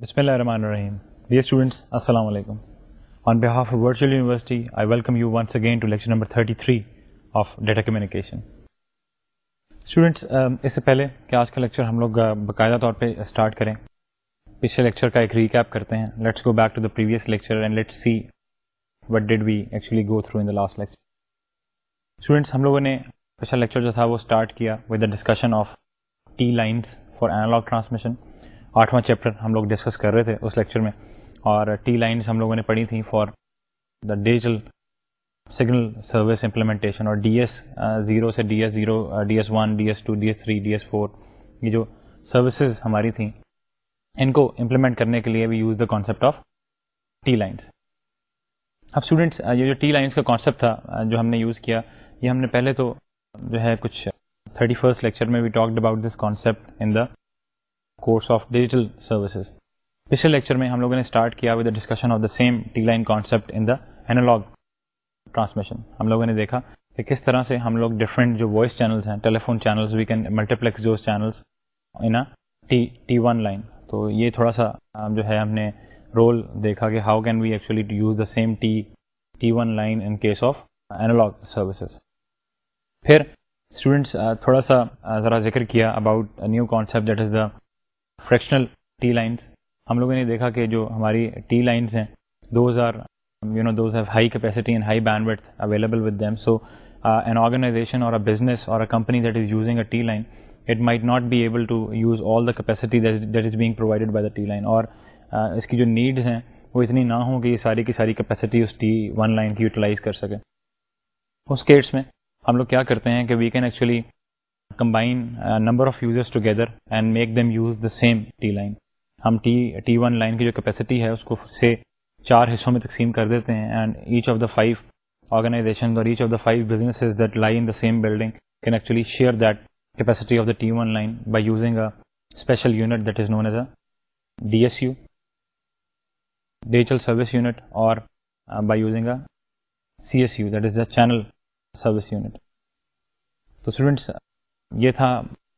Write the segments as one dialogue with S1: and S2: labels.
S1: بسم اللہ الرحمن الرحیم۔ ڈیئر اسٹوڈنٹس السلام علیکم۔ On behalf of virtual university I welcome you once again to lecture number thirty three of data communication students اس سے پہلے کہ آج کا لیکچر ہم لوگ uh, باقاعدہ طور پہ اسٹارٹ کریں۔ پچھلے لیکچر کا ایک ریکیپ کرتے ہیں۔ Let's go back to the previous lecture and let see what did we actually go through in the last lecture students ہم لوگوں نے پچھلا لیکچر جو تھا وہ اسٹارٹ کیا with the discussion of T lines for analog transmission آٹھواں چیپٹر ہم لوگ ڈسکس کر رہے تھے اس لیکچر میں اور ٹی لائنس ہم لوگوں نے پڑھی تھیں for the digital signal service implementation اور ڈی ایس زیرو سے D S zero D S one D S two D S three D S four یہ جو سروسز ہماری تھیں، ان کو امپلیمنٹ کرنے کے لیے we use the concept of T lines اب اسٹوڈنٹس uh, یہ جو ٹی لائنس کا کانسیپٹ تھا uh, جو ہم نے یوز کیا، یہ ہم نے پہلے تو جو ہے کچھ تھرٹی فرسٹ لیکچر میں we talked about this concept in the course of digital services پچھلے لیکچر میں ہم لوگوں نے اسٹارٹ کیا with discussion of the same T line concept in the analog transmission ہم لوگوں نے دیکھا کہ کس طرح سے ہم لوگ ڈفرینٹ جو وائس چینلس ہیں telephone channels we can multiplex جو channels in T T one line تو یہ تھوڑا سا جو ہے، ہم نے رول دیکھا کہ how can we actually use the same T T one line in case of analog services پھر اسٹوڈنٹس تھوڑا سا ذرا ذکر کیا about new concept that is the fractional T lines ہم لوگوں نے دیکھا کہ جو ہماری ٹی لائنس ہیں those are you know those have high capacity and high bandwidth available with them so an organization اور بزنس اور company that is using a T line it might not be able to use all the capacity that is being provided by the T line اور اس کی جو needs ہیں، وہ اتنی نہ ہوں کہ یہ ساری کی ساری کیپیسٹی اس ٹی ون لائن کی یوٹیلائز کر سکے اس کیٹس میں ہم لوگ کیا کرتے ہیں کہ we can actually combine number of users together and make them use the same T line ہم ٹی ٹی ون لائن کی جو کیپیسٹی ہے، اس کو سے چار حصوں میں تقسیم کر دیتے ہیں and each of the five organization اور each of the five business that lie in the same building can actually share that capacity of the T one line by using a special unit that is known as a D S U digital service unit اور by using a C S U that is the channel service unit تو students یہ تھا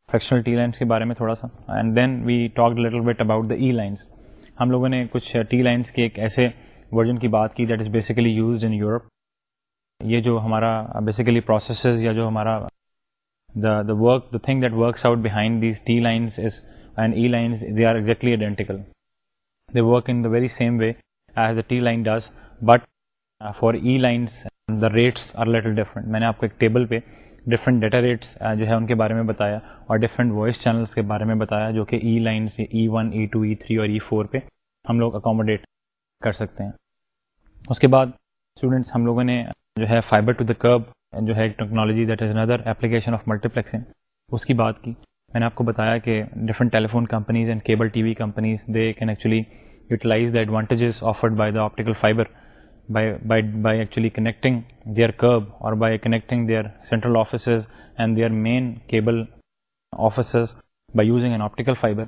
S1: fractional T lines کے بارے میں تھوڑا سا. And then we talk little bit about the E lines ہم لوگوں نے کچھ ٹی لائنس کے ایک ایسے ورژن کی بات کی that is basically used in Europe یہ جو ہمارا بیسیکلی پروسیسز یا جو ہمارا the the work the thing that works out behind these T lines is and E lines they are exactly identical they work in the very same way as the T line does but for E lines the rates are little different میں نے آپ کو ایک table پہ different data rates جو ہے ان کے بارے میں بتایا اور ڈفرینٹ وائس چینلس کے بارے میں بتایا جو کہ E lines E one E two E three اور e ای فور پہ ہم لوگ اکوموڈیٹ کر سکتے ہیں۔ اس کے بعد اسٹوڈنٹس ہم لوگوں نے جو ہے فائبر ٹو دا کرب جو ہے technology that is another application of multiplexing اس کی بات کی۔ میں نے آپ کو بتایا کہ different telephone companies and cable T V companies they can actually utilise the advantages offered by the optical fibre by actually connecting their curb اور by connecting their central offices and their main cable offices by using an optical fibre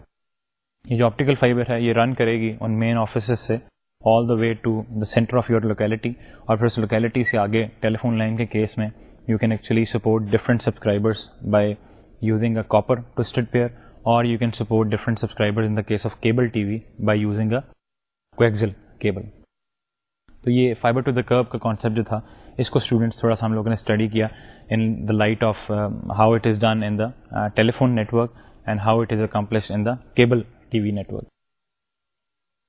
S1: یہ جو optical fibre ہے یہ run کرے گی ان main offices سے all the way to the centre of your locality اور پھر اس لوکیلٹی سے آگے ٹیلیفون لائن کے کیس میں you can actually support different subscribers by using a copper twisted pair اور you can support different subscriber in the case of cable T V by using a coaxial cable تو یہ fibre to the curb کا concept جو تھا، اس کو students تھوڑا سا ہم لوگوں نے اسٹڈی کیا in the light of how it is done in the telephone network and how it is accomplish in the cable T V network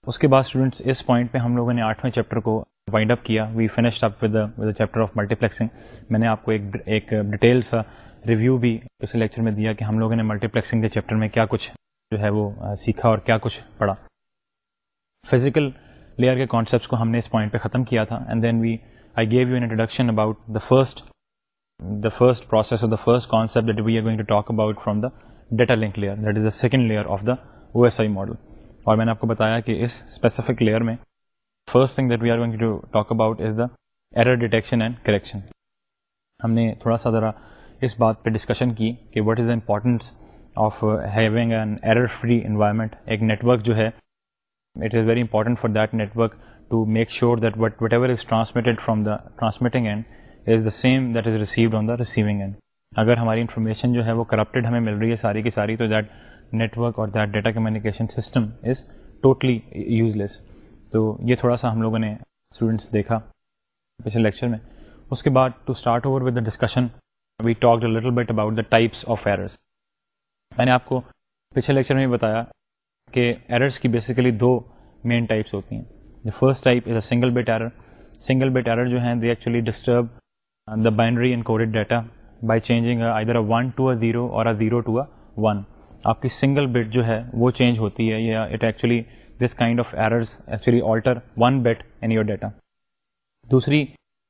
S1: اس کے بعد اسٹوڈنٹس اس پوائنٹ پہ ہم لوگوں نے آٹھویں چیپٹر کو وائنڈ اپ کیا۔ We finished up with with chapter of multiplexing میں نے آپ کو ایک ایک ڈیٹیل سا ریویو بھی اس لیکچر میں دیا کہ ہم لوگوں نے ملٹی پلیکسنگ کے چیپٹر میں کیا کچھ جو ہے وہ uh, سیکھا اور کیا کچھ پڑھا۔ فزیکل لیئر کے کانسیپٹس کو ہم نے اس پوائنٹ پہ ختم کیا تھا and then we I give you an introduction about the first the first process of the first concept that we are going to talk about from the data link layer that is the second layer of the O S I model اور میں نے آپ کو بتایا کہ اس specific layer میں first thing that we are going to talk about is the error detection and correction ہم نے تھوڑا سا ذرا اس بات پہ ڈسکشن کی کہ what is the importance of having an error free environment ایک نیٹورک جو ہے it is very important for that network to make sure that what whatever is transmitted from the transmitting end is the same that is received on the receiving end اگر ہماری information جو ہے وہ corrupted ہمیں مل رہی ہے ساری کی ساری تو دیٹ نیٹورک اور that data communication system is totally useless تو یہ تھوڑا سا ہم لوگوں نے اسٹوڈنٹس دیکھا پچھلے لیکچر میں. اس کے بعد to start over with the discussion we talk little bit about the types of errors میں نے آپ کو پچھلے لیکچر میں بتایا کہ ایررس کی بیسیکلی دو مین ٹائپس ہوتی ہیں۔ The first type is a single bit error single bit error جو ہیں they actually disturb the binary encoded data by changing either a one to a zero or a zero to a one آپ کی single bit جو ہے، وہ change ہوتی ہے یا it actually this kind of errors actually alter one bit in your data دوسری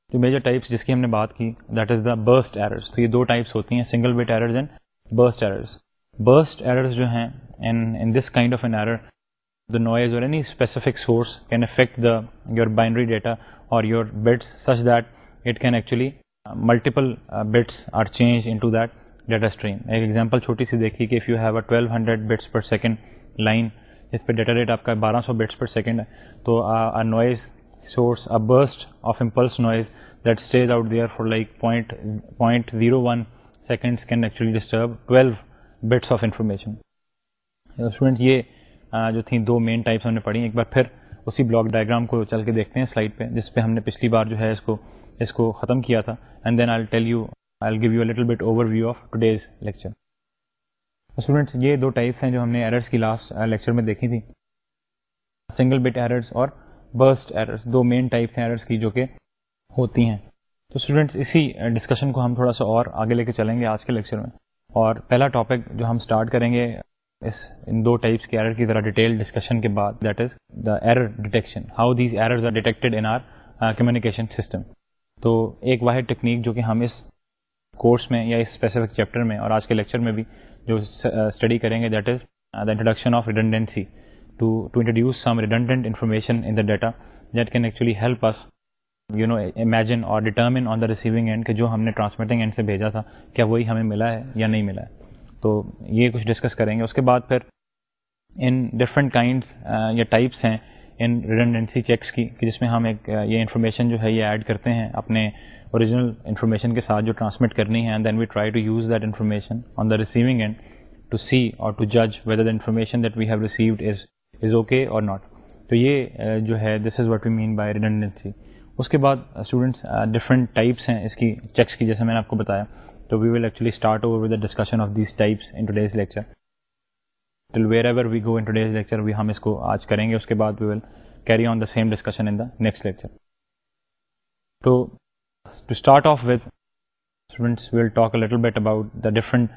S1: جو میجر ٹائپس جس کی ہم نے بات کی that is the burst errors تو یہ دو ٹائپس ہوتی ہیں single bit errors and burst errors burst errors جو ہیں in this kind of an error the noise or any specific source can affect the your binary data or your bits such that it can actually multiple bits are change into that data stream ایک example چھوٹی سی دیکھی کہ if you have a twelve hundred bits per second line جس پہ data rate آپ کا بارہ سو بٹس پر سیکنڈ ہے تو noise source a burst of impulse noise that stays out there for like point point zero one seconds can actually disturb twelve bits of information students یہ جو تھیں دو main types ہم نے پڑھی ایک بار پھر اسی بلاک ڈائیگرام کو چل کے دیکھتے ہیں سلائڈ پہ جس پہ ہم نے پچھلی بار جو ہے اس کو اس کو ختم کیا تھا and then I tell you I give you little bit overview of today's lecture students یہ دو ٹائپس ہیں جو ہم نے ایررس کی لاسٹ لیکچر میں دیکھی تھی سنگل بٹ ایررس اور برسٹ ایررس دو مین ٹائپس ہیں ایررس کی جو کہ ہوتی ہیں تو اسٹوڈینٹس اسی ڈسکشن کو ہم تھوڑا سا اور آگے لے کے چلیں گے آج کے لیکچر میں اور پہلا ٹاپک جو ہم اسٹارٹ کریں گے اس ان دو ٹائپس کے ایرر کی طرح ڈیٹیل ڈسکشن کے بعد that is the error detection how these errors are detected in our communication system تو ایک واحد ٹیکنیک جو کہ ہم اس کورس میں یا اس اسپیسیفک چیپٹر میں اور آج کے لیکچر میں بھی جو اسٹڈی uh, کریں گے that is the introduction of redundancy to to introduce some redundant information in the data that can actually help us you know imagine or determine on the receiving end کہ جو ہم نے transmitting end سے بھیجا تھا، کیا وہی ہمیں ملا ہے یا نہیں ملا ہے؟ تو یہ کچھ ڈسکس کریں گے۔ اس کے بعد پھر ان ڈفرینٹ کائنڈس یا ٹائپس ہیں ان ریڈنڈنسی چیکس کی، کہ جس میں ہم ایک یہ انفارمیشن جو ہے یہ ایڈ کرتے ہیں اپنے اوریجنل انفارمیشن کے ساتھ جو ٹرانسمٹ کرنی ہے and then we try to use that information on the receiving end to see اور ٹو جج whether the information that we have received is is okay or not تو یہ جو ہے this is what we mean by redundancy اس کے بعد students different types ہیں اس کی چیکس کی، جیسے میں نے آپ کو بتایا. تو we will actually start over with discussion of these types in today's lecture till wherever we go in today's lecture we ہم اس کو آج کریں گے اس کے بعد we will carry on the same discussion in the next lecture تو to start off with students will talk a little bit about the different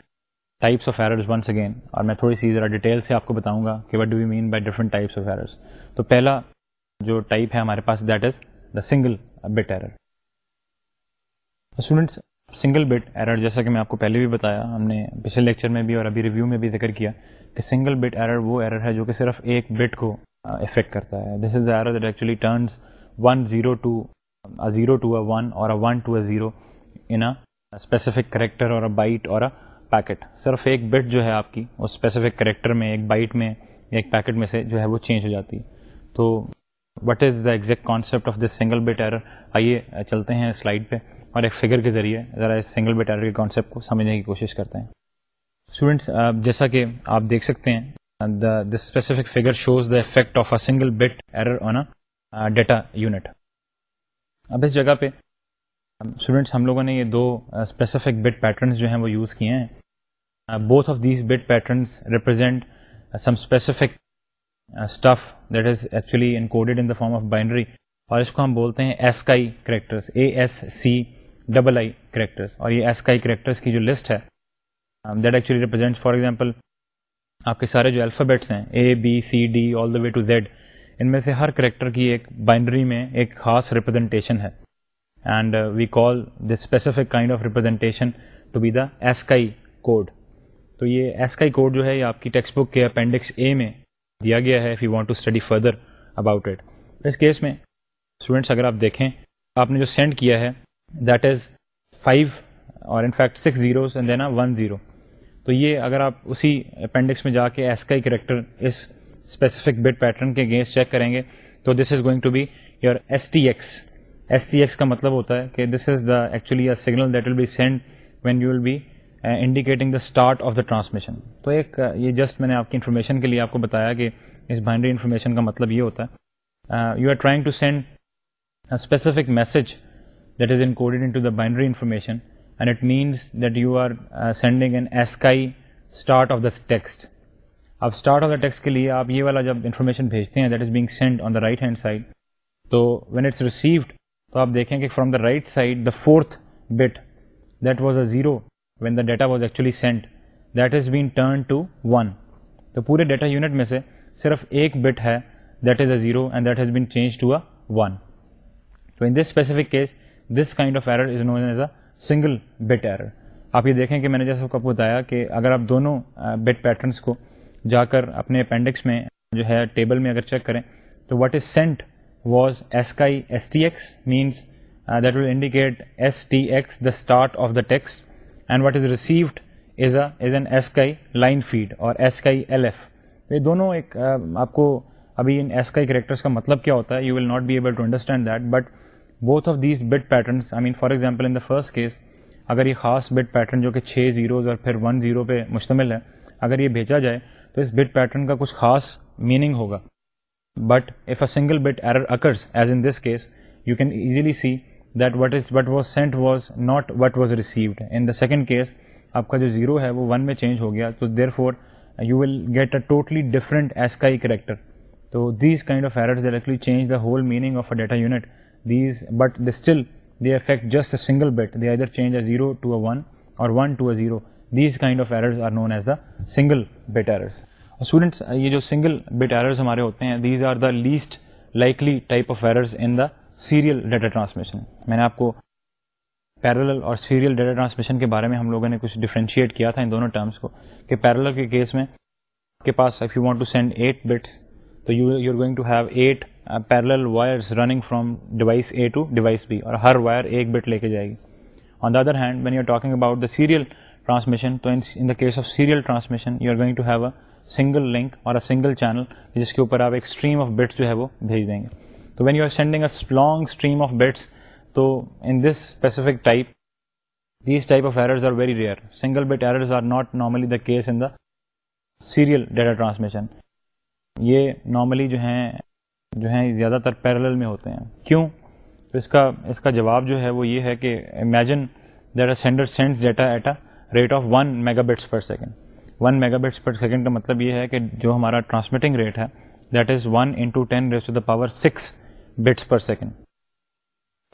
S1: types of errors once again اور میں تھوڑی سی ذرا ڈیٹیل سے آپ کو بتاؤں گا کہ what do you mean by different types of errors تو پہلا جو ٹائپ ہے ہمارے پاس that is the single bit error students single bit error جیسا کہ میں آپ کو پہلے بھی بتایا، ہم نے پچھلے لیکچر میں بھی اور ابھی ریویو میں بھی ذکر کیا کہ سنگل بٹ ایرر وہ ایرر ہے جو کہ صرف ایک بٹ کو افیکٹ کرتا ہے۔ This is the error that actually turns one zero to zero to a one or one to a zero in specific character or byte or packet صرف ایک بٹ جو ہے آپ کی، اس اسپیسیفک کریکٹر میں، ایک بائٹ میں، ایک پیکٹ میں سے جو ہے وہ چینج ہو جاتی ہے۔ تو what is the exact concept of this single bit error آئیے چلتے ہیں سلائڈ پہ اور ایک فگر کے ذریعے ذرا اس سنگل بٹ ایرر کے کانسیپٹ کو سمجھنے کی کوشش کرتے ہیں اسٹوڈینٹس جیسا کہ آپ دیکھ سکتے ہیں the this specific figure shows the effect of a single bit error on a data unit اب اس جگہ پہ اسٹوڈینٹس ہم لوگوں نے یہ دو اسپیسیفک بٹ پیٹرنس جو ہیں وہ یوز کیے ہیں both of these bit patterns represent some specific stuff that is actually encoded in the form of binary اور اس کو ہم بولتے ہیں ASCII characters A S C double I characters اور یہ ایس کائی کریکٹرس کی جو لسٹ ہے that actually represent for example آپ کے سارے جو الفابیٹس ہیں A B C D all the way to Z ان میں سے ہر کریکٹر کی ایک بائنڈری میں ایک خاص ریپرزنٹیشن ہے. And we call this specific kind of representation to be the ASCII code تو یہ ایسکائی کوڈ جو ہے، یہ آپ کی ٹیکسٹ بک کے اپینڈکس اے میں دیا گیا ہے if you want to study further about it اس کیس میں اسٹوڈینٹس اگر آپ دیکھیں، آپ نے جو سینڈ کیا ہے that is five or in fact six zeros and then a one zero تو یہ اگر آپ اسی اپینڈکس میں جا کے ایس کا کریکٹر اس اسپیسیفک بٹ پیٹرن کے اگینسٹ چیک کریں گے، تو this is going to be your S T X S T X کا مطلب ہوتا ہے کہ this is the actually a signal that will be send when you will be indicating the start of the transmission تو ایک uh, یہ just میں نے آپ کی انفارمیشن کے لیے آپ کو بتایا کہ اس بائنڈری انفارمیشن کا مطلب یہ ہوتا ہے you are trying to send specific message that is encoded into the binary information and it means that you are sending an ASCII start of the text اب start of the text کے لیے آپ یہ والا جب information بھیجتے ہیں that is being send on the right hand side تو وین اٹس ریسیوڈ تو آپ دیکھیں کہ from the right side the fourth bit that was a zero when the data was actually sent that is been turn to one تو پورے data unit میں سے صرف ایک بٹ ہے that is a zero and that has been change to a one تو in this specific case this kind of error is known as a single bit error آپ یہ دیکھیں کہ میں نے جیسے آپ کو بتایا کہ اگر آپ دونوں بٹ پیٹرنس کو جا کر اپنے اپینڈکس میں جو ہے ٹیبل میں اگر چیک کریں، تو what is sent was ASCII S T X means that will indicate S T X the start of the text and what is received is a is an ASCII line feed or ASCII L F یہ دونوں ایک آپ کو ابھی ان ASCII characters کا مطلب کیا ہوتا ہے؟ You will not be able to understand that but both of these bit patterns I mean for example in the first case اگر یہ خاص بٹ پیٹرن جو کہ چھ زیروز اور پھر ون زیرو پہ مشتمل ہے، اگر یہ بھیجا جائے تو اس بٹ پیٹرن کا کچھ خاص میننگ ہوگا۔ But if a single bit error occurs as in this case you can easily see that what is what was sent was not what was received in the second case آپ کا جو zero ہے وہ one میں change ہو گیا تو therefore you will get a totally different S کا کریکٹر تو these kind of errors directly change the whole meaning of a data unit these but they still they affect just a single bit they either change a zero to a one or one to a zero these kind of errors are known as the single bit errors students یہ جو single bit errors ہمارے ہوتے ہیں these are the least likely type of errors in the serial data transmission. میں نے آپ کو parallel اور سیریل ڈیٹا ٹرانسمیشن کے بارے میں ہم لوگوں نے کچھ ڈفرینشیٹ کیا تھا ان دونوں ٹرمس کو، کہ پیرل کے کیس میں، کے پاس if you want to send eight bits تو you you are going to have eight parallel wires running from device A to device B اور ہر وائر ایک بٹ لے کے جائے گی۔ On the other hand when you are talking about the serial transmission تو in the case of serial transmission you are going to have a single link اور a single channel جس کے اوپر آپ ایک اسٹریم آف بٹس جو ہے وہ بھیج دیں گے۔ تو when you are sending a long stream of bits تو in this specific type these type of errors are very rare single bit errors are not normally the case in the serial data transmission یہ normally جو ہیں جو ہیں زیادہ تر parallel میں ہوتے ہیں. کیوں؟ تو اس کا اس کا جواب جو ہے وہ یہ ہے کہ imagine that a sender send data at a rate of one mega bits per second one mega bits per second کا مطلب یہ ہے کہ جو ہمارا ٹرانسمیٹنگ ریٹ ہے that is one into ten raise to the power six bits per second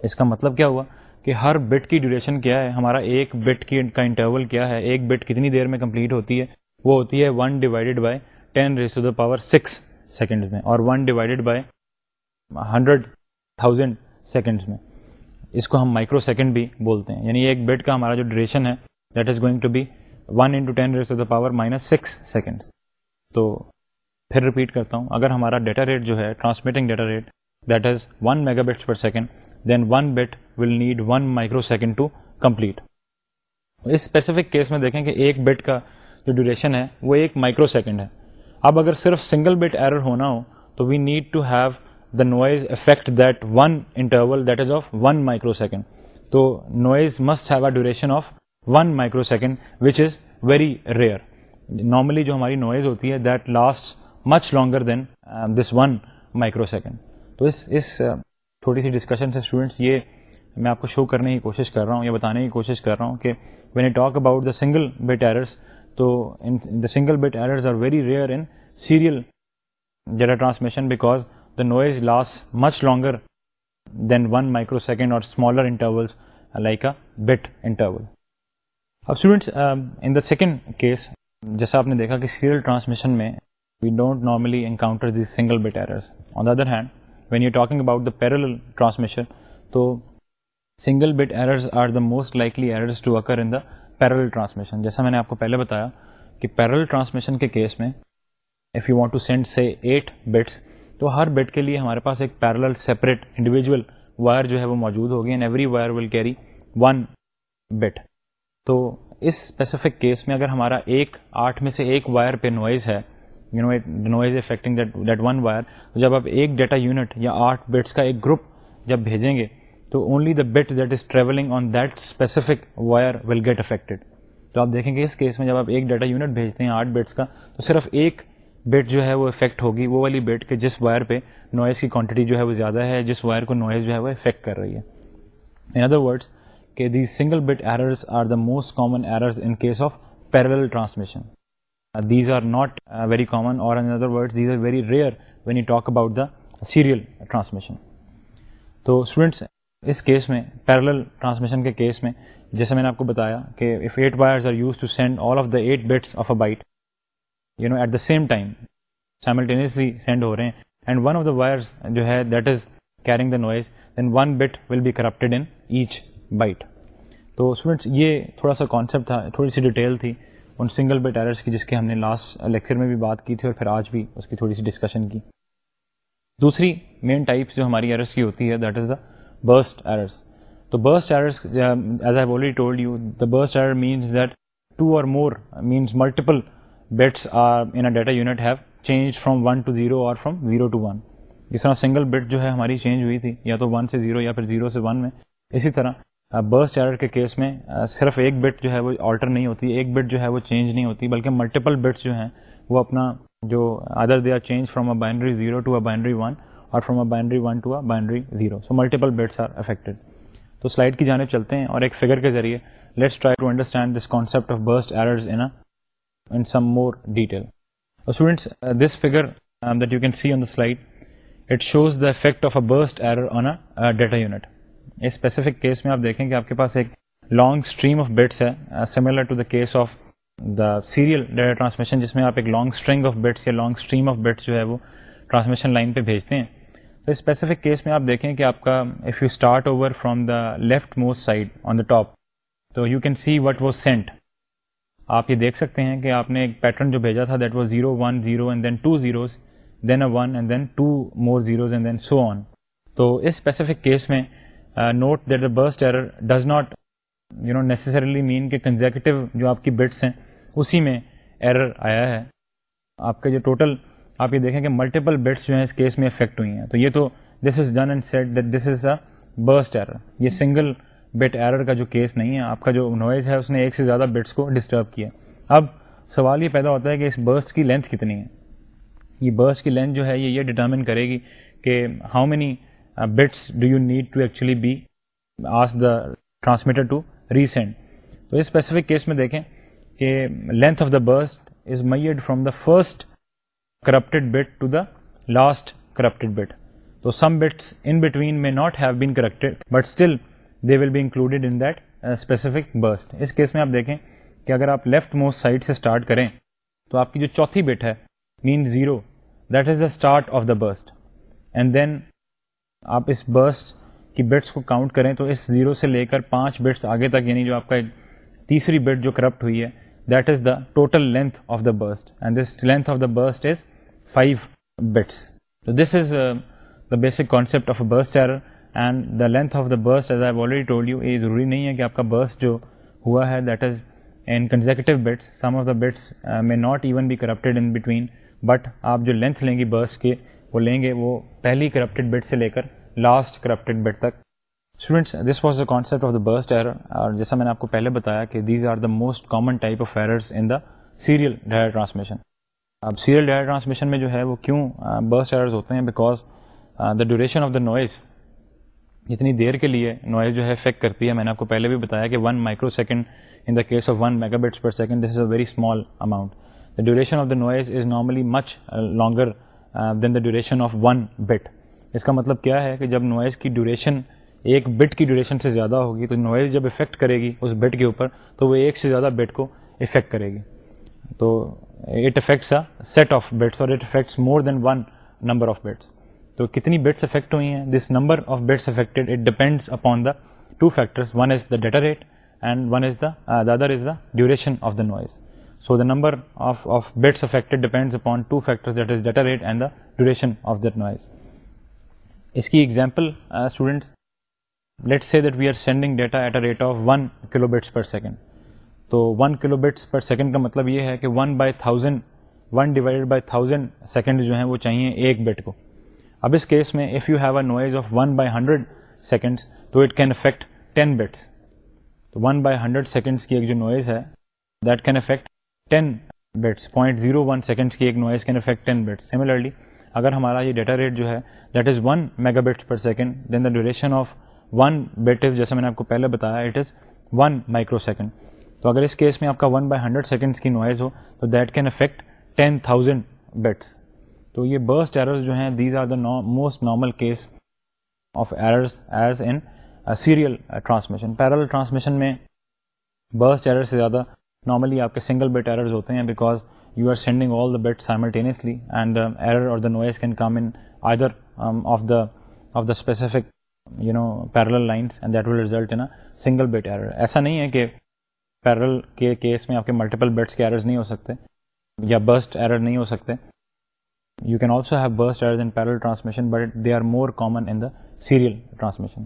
S1: اس کا مطلب کیا ہوا کہ ہر بٹ کی ڈیوریشن کیا ہے؟ ہمارا ایک بٹ کی کا انٹرول کیا ہے؟ ایک بٹ کتنی دیر میں کمپلیٹ ہوتی ہے؟ وہ ہوتی ہے one divided by ten raise to the power six second میں اور one divided by hundred thousand seconds میں. اس کو ہم مائکرو سیکنڈ بھی بولتے ہیں. یعنی ایک بٹ کا ہمارا جو ڈیوریشن ہے that is going to be one into ten raise to the power minus six second تو پھر ریپیٹ کرتا ہوں، اگر ہمارا ڈیٹا ریٹ جو ہے transmitting data rate that is one mega bits per second then one bit will need one micro second to complete اس specific case میں دیکھیں کہ ایک بٹ کا جو ڈیوریشن ہے، وہ ایک مائکرو سیکنڈ ہے۔ اب اگر صرف سنگل بٹ ایرر ہونا ہو، تو we need to have the noise effect that one interval that is of one micro second تو noise must have a duration of one micro second which is very rare normally جو ہماری noise ہوتی ہے that last much longer than this one micro second تو اس اس uh, چھوٹی سی ڈسکشن سے اسٹوڈنٹس یہ میں آپ کو شو کرنے کی کوشش کر رہا ہوں یا بتانے کی کوشش کر رہا ہوں کہ when a talk about the single bit errors تو the single bit errors are very rare in serial data transmission because the noise loss much longer than one micro second اور smaller intervals like a bit interval اب students in the second case جیسا آپ نے دیکھا کہ serial transmission میں we don't normally encounter these single bit errors on the other hand when you talking about the parallel transmission تو single bit errors are the most likely errors to occur in the parallel transmission جیسا میں نے آپ کو پہلے بتایا کہ parallel transmission کے کیس میں if you want to send say eight bits تو ہر بٹ کے لیے ہمارے پاس ایک پیرل سیپریٹ انڈیویجول وائر جو ہے وہ موجود ہوگی and every wire will carry one bit تو اس اسپیسیفک کیس میں اگر ہمارا ایک آٹھ میں سے ایک وائر پہ نوائز ہے you know noise affecting that one wire جب آپ ایک ڈیٹا یونٹ یا آٹھ بٹس کا ایک گروپ جب بھیجیں گے، تو only the bit that is travelling on that specific wire will get affected تو آپ دیکھیں گے اس کیس میں جب آپ ایک ڈیٹا یونٹ بھیجتے ہیں آٹھ بٹس کا، تو صرف ایک بٹ جو ہے وہ افیکٹ ہوگی، وہ والی بٹ کہ جس وائر پہ نوائز کی کوانٹٹی جو ہے وہ زیادہ ہے، جس وائر کو نوائز جو ہے وہ افیکٹ کر رہی ہے. ان ادر ورڈس کہ these single bit errors are the most common errors in case of parallel transmission these are not very common اور in other words these are very rare when you talk about the serial transmission تو students اس case میں parallel transmission کے case میں جیسے میں نے آپ کو بتایا کہ if eight wires are use to send all of the eight bits of a byte you know at the same time simultaneously send ہو رہے ہیں and one of the wires جو ہے that is carrying the noise then one bit will be corrupted in each byte تو students یہ تھوڑا سا concept تھا تھوڑی سی ڈیٹیل تھی ان سنگل بٹ ایررس کی جس کی ہم نے لاسٹ لیکچر میں بھی بات کی تھی اور پھر آج بھی اس کی تھوڑی سی ڈسکشن کی۔ دوسری مین ٹائپ جو ہماری ایررس کی ہوتی ہے that is the burst errors تو burst errors as I already told you the burst error means that two or more means multiple bits are in a data unit have change from one to zero اور from zero to one جس طرح single bit جو ہے ہماری change ہوئی تھی یا تو ون سے زیرو یا پھر زیرو سے ون میں اسی طرح برسٹ ایرر کے کیس میں صرف ایک بٹ جو ہے وہ آلٹر نہیں ہوتی ایک بٹ جو ہے وہ چینج نہیں ہوتی بلکہ ملٹیپل بٹس جو ہیں وہ اپنا جو other they are change from a binary zero to a binary one اور from a binary one to a binary zero so multiple bits are affected تو سلائڈ کی جانب چلتے ہیں اور ایک فگر کے ذریعے let's try to understand this concept of burst errors in in some more detail. Uh, students, uh, this figure um, that you can see on the slide, it shows the effect of a burst error on uh, اس specific case میں آپ دیکھیں کہ آپ کے پاس ایک long stream of bits ہے similar to the case of the serial data transmission جس میں آپ ایک لانگ اسٹرنگ آف بٹس یا لانگ اسٹریم آف بٹس جو ہے وہ ٹرانسمیشن لائن پہ بھیجتے ہیں. تو اسپیسیفک کیس میں آپ دیکھیں کہ آپ کا if you start over from the left most side on the top تو you can see what was sent آپ یہ دیکھ سکتے ہیں کہ آپ نے ایک پیٹرن جو بھیجا تھا that was zero one zero and then two zeros then a one and then two more zeros and then so on تو اس اسپیسیفک کیس میں note that the burst error does not you know necessarily mean کہ consecutive جو آپ کی bits ہیں، اسی میں ایرر آیا ہے. آپ کا جو ٹوٹل آپ یہ دیکھیں کہ ملٹیپل بٹس جو ہیں اس کیس میں افیکٹ ہوئی ہیں. تو یہ تو this is done and set that this is a burst error یہ سنگل بٹ ایرر کا جو کیس نہیں ہے، آپ کا جو نوائز ہے، اس نے ایک سے زیادہ بٹس کو ڈسٹرب کیا. اب سوال یہ پیدا ہوتا ہے کہ اس برسٹ کی لینتھ کتنی ہے؟ یہ برسٹ کی لینتھ جو ہے یہ یہ ڈٹرمن کرے گی کہ how many bits do you need to actually be as the transmitter to resend تو اس اسپیسیفک کیس میں دیکھیں کہ length of the burst is made from the first corrupted bit to the last corrupted bit تو some bits in between may not have been corrected but still they will be included in that specific burst اس case میں آپ دیکھیں کہ اگر آپ left most side سے start کریں تو آپ کی جو چوتھی بٹ ہے مین zero that is the start of the burst and then آپ اس برسٹ کی بٹس کو کاؤنٹ کریں تو اس زیرو سے لے کر پانچ بٹس آگے تک یعنی جو آپ کا تیسری بٹ جو کرپٹ ہوئی ہے that is the total length of the burst and this length of the burst is five bits this is the basic concept of a burst error and the length of the burst as I already told you یہ ضروری نہیں ہے کہ آپ کا burst جو ہوا ہے that is in consecutive bits some of the bits میں not even be corrupted in between but آپ جو لینتھ لیں گی برس کے، وہ لیں گے وہ پہلی کرپٹیڈ بٹ سے لے کر لاسٹ کرپٹیڈ بٹ تک students this was the concept of the burst error اور جیسا میں نے آپ کو پہلے بتایا کہ these are the most common type of errors in the serial data transmission اب سیریل ڈائر ٹرانسمیشن میں جو ہے وہ کیوں برسٹ ایررز ہوتے ہیں because the duration of the noise جتنی دیر کے لیے نوائز جو ہے افیکٹ کرتی ہے میں نے آپ کو پہلے بھی بتایا کہ one micro second in the case of one mega bits per second this is a very small amount the duration of the noise is normally much longer than the duration of one bit اس کا مطلب کیا ہے کہ جب noise کی duration ایک bit کی ڈیوریشن سے زیادہ ہوگی تو نوائز جب افیکٹ کرے گی اس بٹ کے اوپر تو وہ ایک سے زیادہ بٹ کو افیکٹ کرے گی۔ تو it affects a set of bits اور it affects more than one number of bits تو کتنی بٹس افیکٹ ہوئی ہیں؟ This number of bits affected it depends upon the two factors one is the data rate and one is the other is the duration of the noise so the number of of bits affected depends upon two factors that is data rate and the duration of that noise اس کی example students let say that we are sending data at a rate of one kilo bits per second تو one kilo bits per second کا مطلب یہ ہے کہ one by thousand one divided by thousand second جو ہیں وہ چاہیے ایک بٹ کو. اب اس کیس میں if you have a noise of one by hundred seconds تو it can affect ten bits تو ون بائی ہنڈریڈ سیکنڈس کی ایک جو نوائز ہے that can affect ten bits point zero one seconds کی ایک noise can affect ten bits similarly اگر ہمارا یہ ڈیٹا ریٹ جو ہے that is one mega bits per second then the duration of one bit is جیسے میں نے آپ کو پہلے بتایا it is one micro second تو اگر اس کیس میں آپ کا ون بائی ہنڈریڈ سیکنڈس کی نوائز ہو، تو that can affect ten thousand bits تو یہ برسٹ ایررز جو ہیں these are the most normal case of errors as in serial transmission parallel transmission میں برسٹ ایرر سے زیادہ نارملی آپ کے سنگل بٹ ایررز ہوتے ہیں because you are sending all the bit simultaneously and the error or the noise can come in either of the of the specific you know parallel lines and that will result in single bit error ایسا نہیں ہے کہ parallel کے case میں آپ کے multiple bits کے errors نہیں ہو سکتے یا برسٹ ایرر نہیں ہو سکتے you can also have burst errors in parallel transmission but they are more common in the serial transmission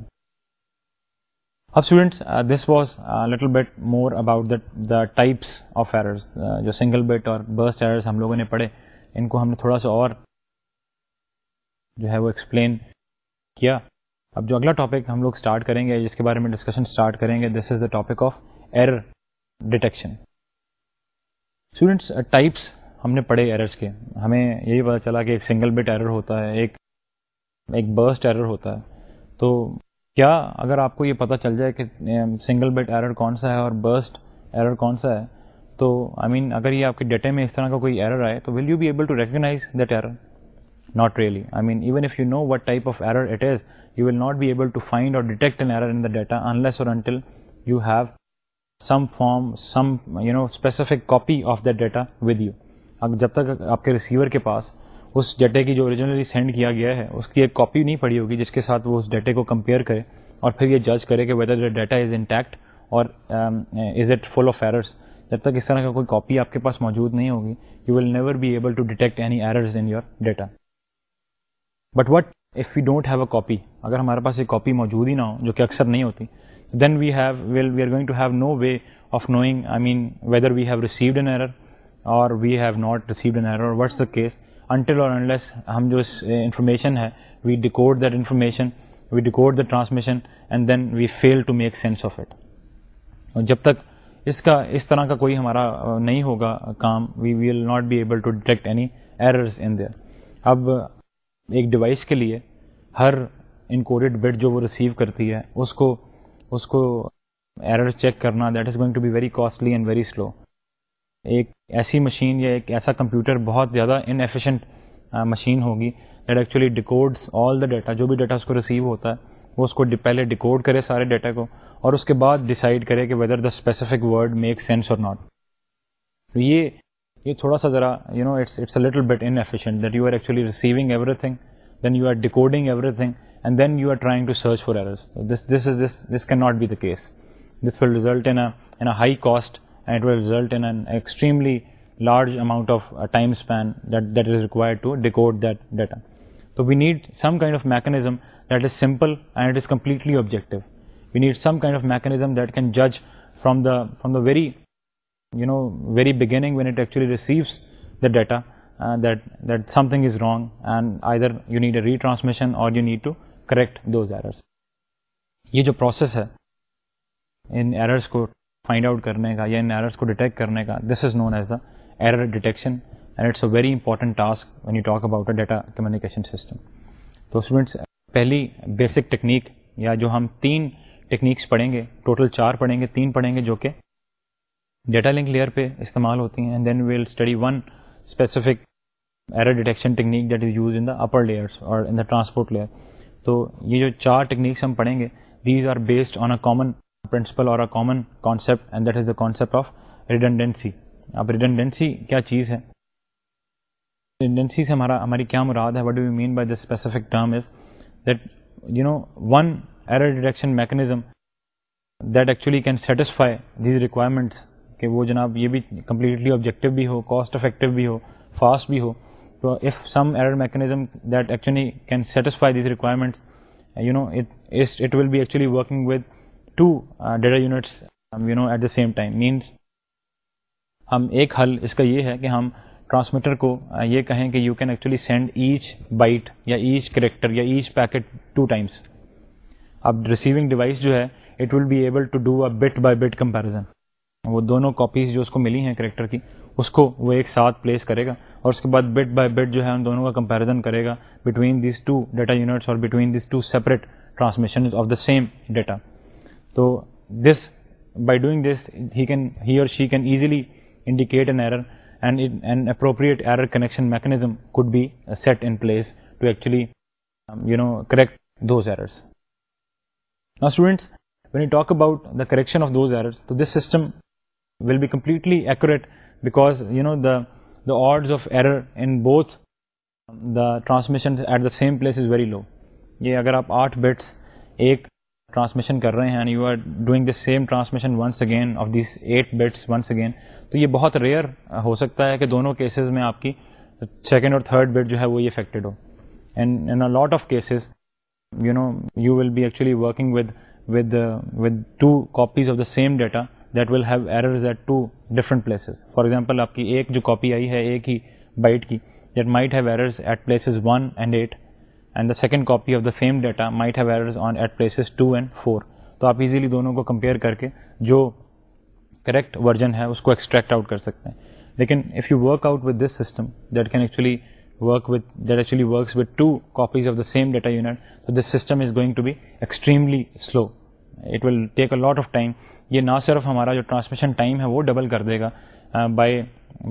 S1: اب students this was little bit more about the types of errors جو single bit or burst errors ہم لوگوں نے پڑھے، ان کو ہم نے تھوڑا سا اور جو ہے وہ ایکسپلین کیا۔ اب جو اگلا ٹاپک ہم لوگ اسٹارٹ کریں گے، جس کے بارے میں ڈسکشن اسٹارٹ کریں گے this is the topic of error detection students types ہم نے پڑھے ایررس کے۔ ہمیں یہی پتہ چلا کہ ایک سنگل بٹ ایرر ہوتا ہے، ایک ایک برسٹ ایرر ہوتا ہے۔ تو کیا اگر آپ کو یہ پتہ چل جائے کہ سنگل بٹ ایرر کون سا ہے اور برسٹ ایرر کون سا ہے، تو آئی مین اگر یہ آپ کے ڈیٹے میں اس طرح کا کوئی ایرر آئے، تو will you be able to recognise that error not really I mean even if you know what type of error it is you will not be able to find or detect an error in the data unless or until you have some form some you know specific copy of that data with you جب تک آپ کے receiver کے پاس اس ڈیٹے کی جو originally send کیا گیا ہے، اس کی ایک کاپی نہیں پڑی ہوگی جس کے ساتھ وہ اس ڈیٹے کو کمپیئر کرے اور پھر یہ جج کرے کہ whether data is intact or is it full of errors جب تک اس طرح کا کوئی کاپی آپ کے پاس موجود نہیں ہوگی you will never be able to detect any errors in your data but what if you don't have a copy اگر ہمارے پاس ایک کاپی موجود ہی نہ ہو، جو کہ اکثر نہیں ہوتی then we have well we are going to have no way of knowing I mean whether we have received an error or we have not received an error what's the case until or unless ہم جو اس eh, information ہے we decode that information we decode the transmission and then we fail to make sense of it اور جب تک اس کا، اس طرح کا کوئی ہمارا eh, نہیں ہوگا کام we will not be able to detect any errors in there اب ایک ڈیوائس کے لیے ہر انکوڈیڈ بٹ جو وہ ریسیو کرتی ہے، اس کو اس کو ایرر چیک کرنا that is going to be very costly and very slow ایک ایسی مشین یا ایک ایسا کمپیوٹر بہت زیادہ ان ایفیشینٹ مشین ہوگی that actually decodes all the data جو بھی ڈیٹا اس کو ریسیو ہوتا ہے، وہ اس کو پہلے ڈیکوڈ کرے سارے ڈیٹا کو اور اس کے بعد ڈیسائڈ کرے کہ whether the specific word make sense or not تو یہ یہ تھوڑا سا ذرا you know it's it's a little bit inefficient that you are actually receiving everything then you are decoding everything and then you are trying to search for errors this this is this this can not be the case this will result in a high cost and it will result in an extremely large amount of time span that that is required to decode that data تو we need some kind of mechanism that is simple and it is completely objective we need some kind of mechanism that can جج from the from the very you know very beginning when it actually receives the data that that something is wrong and either you need a retransmission اور you need to correct those errors یہ جو process ہے ان errors کو find out کرنے کا یا ان ایررس کو ڈیٹیکٹ کرنے کا this is known as the error detection and it's a very important task when you talk about a data communication system تو اسٹوڈنٹس پہلی بیسک ٹیکنیک یا جو ہم تین ٹیکنیکس پڑھیں گے ٹوٹل چار پڑھیں گے تین پڑھیں گے جو کہ ڈیٹا لنک لیئر پہ استعمال ہوتی ہیں then we'll study one specific error detection technique that is use in the upper layers or in the transport layer تو یہ جو چار ٹیکنیکس ہم پڑھیں گے these are based on a common principle or a common concept and that is the concept of redundancy اب redundancy کیا چیز ہے ریڈنڈینسی سے ہمارا ہماری کیا مراد ہے what do you mean by this specific term is that you know one error detection mechanism that actually can satisfy these requirements کہ وہ جناب یہ بھی کمپلیٹلی آبجیکٹیو بھی ہو کاسٹ افیکٹو بھی ہو فاسٹ بھی ہو تو if some error mechanism that actually can satisfy these requirements you know it will be actually working with two data units you know at the same time means ہم ایک حل، اس کا یہ ہے کہ ہم ٹرانسمیٹر کو یہ کہیں کہ you can actually send each byte یا ایچ کریکٹر یا ایچ پیکٹ ٹو ٹائمس اب ریسیونگ ڈیوائس جو ہے it will be able to do a bit by bit comparison وہ دونوں کاپیز جو اس کو ملی ہیں کریکٹر کی، اس کو وہ ایک ساتھ پلیس کرے گا اور اس کے بعد بٹ بائی بٹ جو ہے، ان دونوں کا کمپیریزن کرے گا between these two data units اور between these two separate transmission of the same data تو this by doing this he can he or she can easily indicate an error and an appropriate error connection mechanism could be set in place to actually you know correct those errors نا students when you talk about the correction of those errors تو this system will be completely accurate because you know the the odds of error in both the transmission at the same place is very low یہ اگر آپ آٹھ bits ایک transmission کر رہے ہیں and you are doing the same transmission once again of these eight bits once again تو یہ بہت ریئر ہو سکتا ہے کہ دونوں کیسز میں آپ کی سیکنڈ اور تھرڈ بٹ جو ہے وہ یہ افیکٹڈ ہو. And in lot of cases you know you will be actually working with with with two copies of the same data that will have errors at two different places for example آپ کی ایک جو copy آئی ہے ایک ہی byte کی that might have errors at places one and eight and the second copy of the same data might have errors on eight places two and four تو آپ ایزیلی دونوں کو کمپیئر کر کے جو کریکٹ ورژن ہے اس کو ایکسٹریکٹ آؤٹ کر سکتے ہیں. لیکن if you work out with this system that can actually work with that actually works with two copies of the same data unit تو this system is going to be extremely slow it will take a lot of time یہ نہ صرف ہمارا جو transmission time ہے وہ double کر دے گا by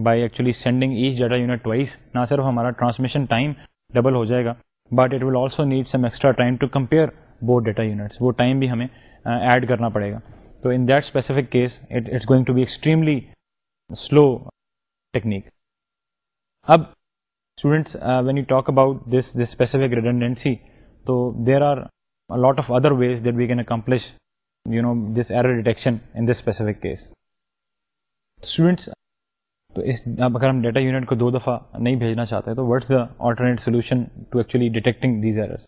S1: by actually sending each data unit wise نہ صرف ہمارا ٹرانسمیشن ٹائم ڈبل ہو جائے گا. But it will also need some extra time to compare both data units وہ ٹائم بھی ہمیں ایڈ کرنا پڑے گا. تو in that specific case it's going to be extremely slow technique اب students when you talk about this this specific redundancy تو there are lot of other ways that we can accomplish you know this error detection in this specific case students تو اس اب اگر ہم data unit کو دو دفعہ نہیں بھیجنا چاہتے تو what's the alternate solution to actually detecting these errors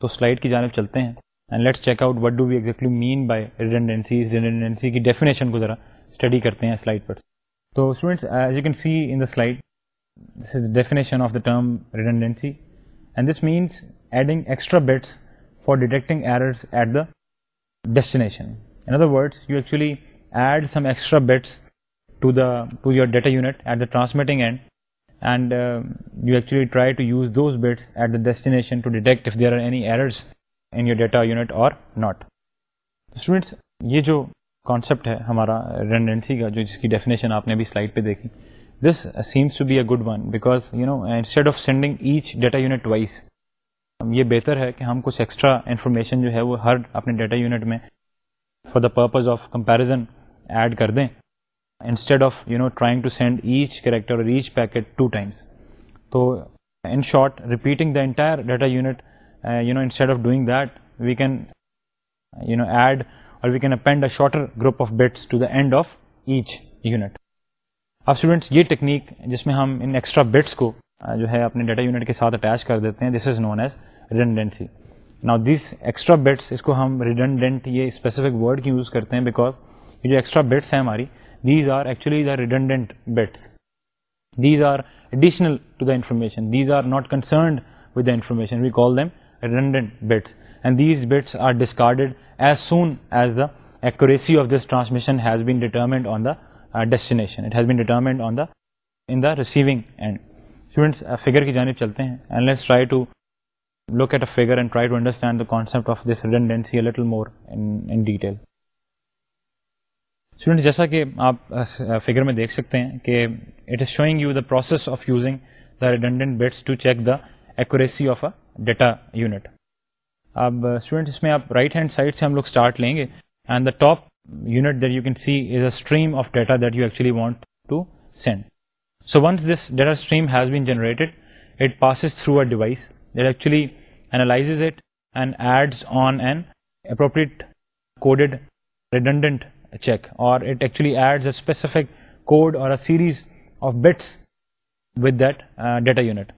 S1: تو سلائڈ کی جانب چلتے ہیں and let's check out what do we exactly mean by redundancy redundancy کی ڈیفینیشن کو ذرا اسٹڈی کرتے ہیں سلائڈ پر. تو students as you can see in the slide this is definition of the term redundancy and this means adding extra bits for detecting errors at the destination in other words you actually add some extra bits to the to your data unit at the transmitting end and you actually try to use those bits at the destination to detect if there are any errors in your data unit or not students یہ جو concept ہے ہمارا رینڈنسی کا جو جس کی definition آپ نے ابھی سلائڈ پہ دیکھی this seems to be a good one because you know instead of sending each data unit wise یہ بہتر ہے کہ ہم کچھ ایکسٹرا انفارمیشن جو ہے وہ ہر اپنے ڈیٹا یونٹ میں for the purpose of comparison add کر دیں instead of you know trying to send each character or each packet two times تو in short repeating the entire data unit you know instead of doing that we can you know add or we can append a shorter group of bits to the end of each unit اب students یہ technique جس میں ہم ان extra bits کو جو ہے اپنے ڈیٹا یونٹ کے ساتھ اٹیچ کر دیتے ہیں this is known as redundancy نا دیس ایکسٹرا بٹس اس کو ہم ریڈنڈنٹ یہ اسپیسیفک ورڈ کی یوز کرتے ہیں بیکاز یہ جو ایکسٹرا بٹس ہیں ہماری these are actually the redundant bits these are additional to the information these are not concerned with the information we call them redundant bits and these bits are discarded as soon as the accuracy of this transmission has been determined on the destination it has been determined on the in the receiving end students figure کی جانب چلتے ہیں and let's try to look at a figure and try to understand the concept of this redundancy little more in detail student جیسا کہ آپ figure میں دیکھ سکتے ہیں کہ it is showing you the process of using the redundant bits to check the accuracy of a data unit اب student اس میں آپ رائٹ ہینڈ سائڈ سے ہم لوگ اسٹارٹ لیں گے and the top unit that you can see is a stream of data that you actually want to send so once this data stream has been generated it passes through a device that actually analyse it and adds on an appropriate coded redundant check or it actually adds a specific code or series of bits with that data unit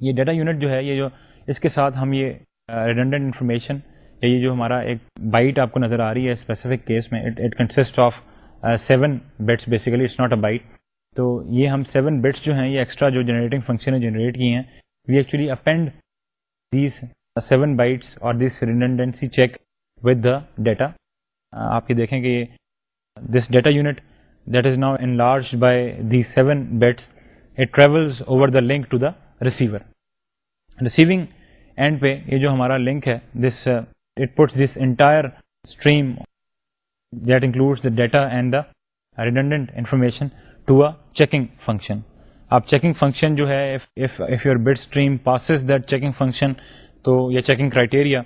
S1: یہ data unit جو ہے، یہ جو، اس کے ساتھ ہم یہ uh, redundant information یا یہ جو ہمارا ایک بائٹ آپ کو نظر آ رہی ہے اسپیسیفک کیس میں it consist of seven bits basically it's not a byte تو یہ ہم سیون بٹس جو ہیں، یہ ایکسٹرا جو جنریٹنگ فنکشن ہے جنریٹ کی ہیں we actually append these seven bytes or this redundancy check with the data آپ یہ دیکھیں کہ this data unit that is now in large by the seven bits it travels over the link to the receiver receiving end پہ یہ جو ہمارا link ہے this it puts this entire stream that enters the data and the redundant information to a checking function آپ checking function جو ہے if your bit stream passes that checking function تو یا چیکنگ کرائٹیریا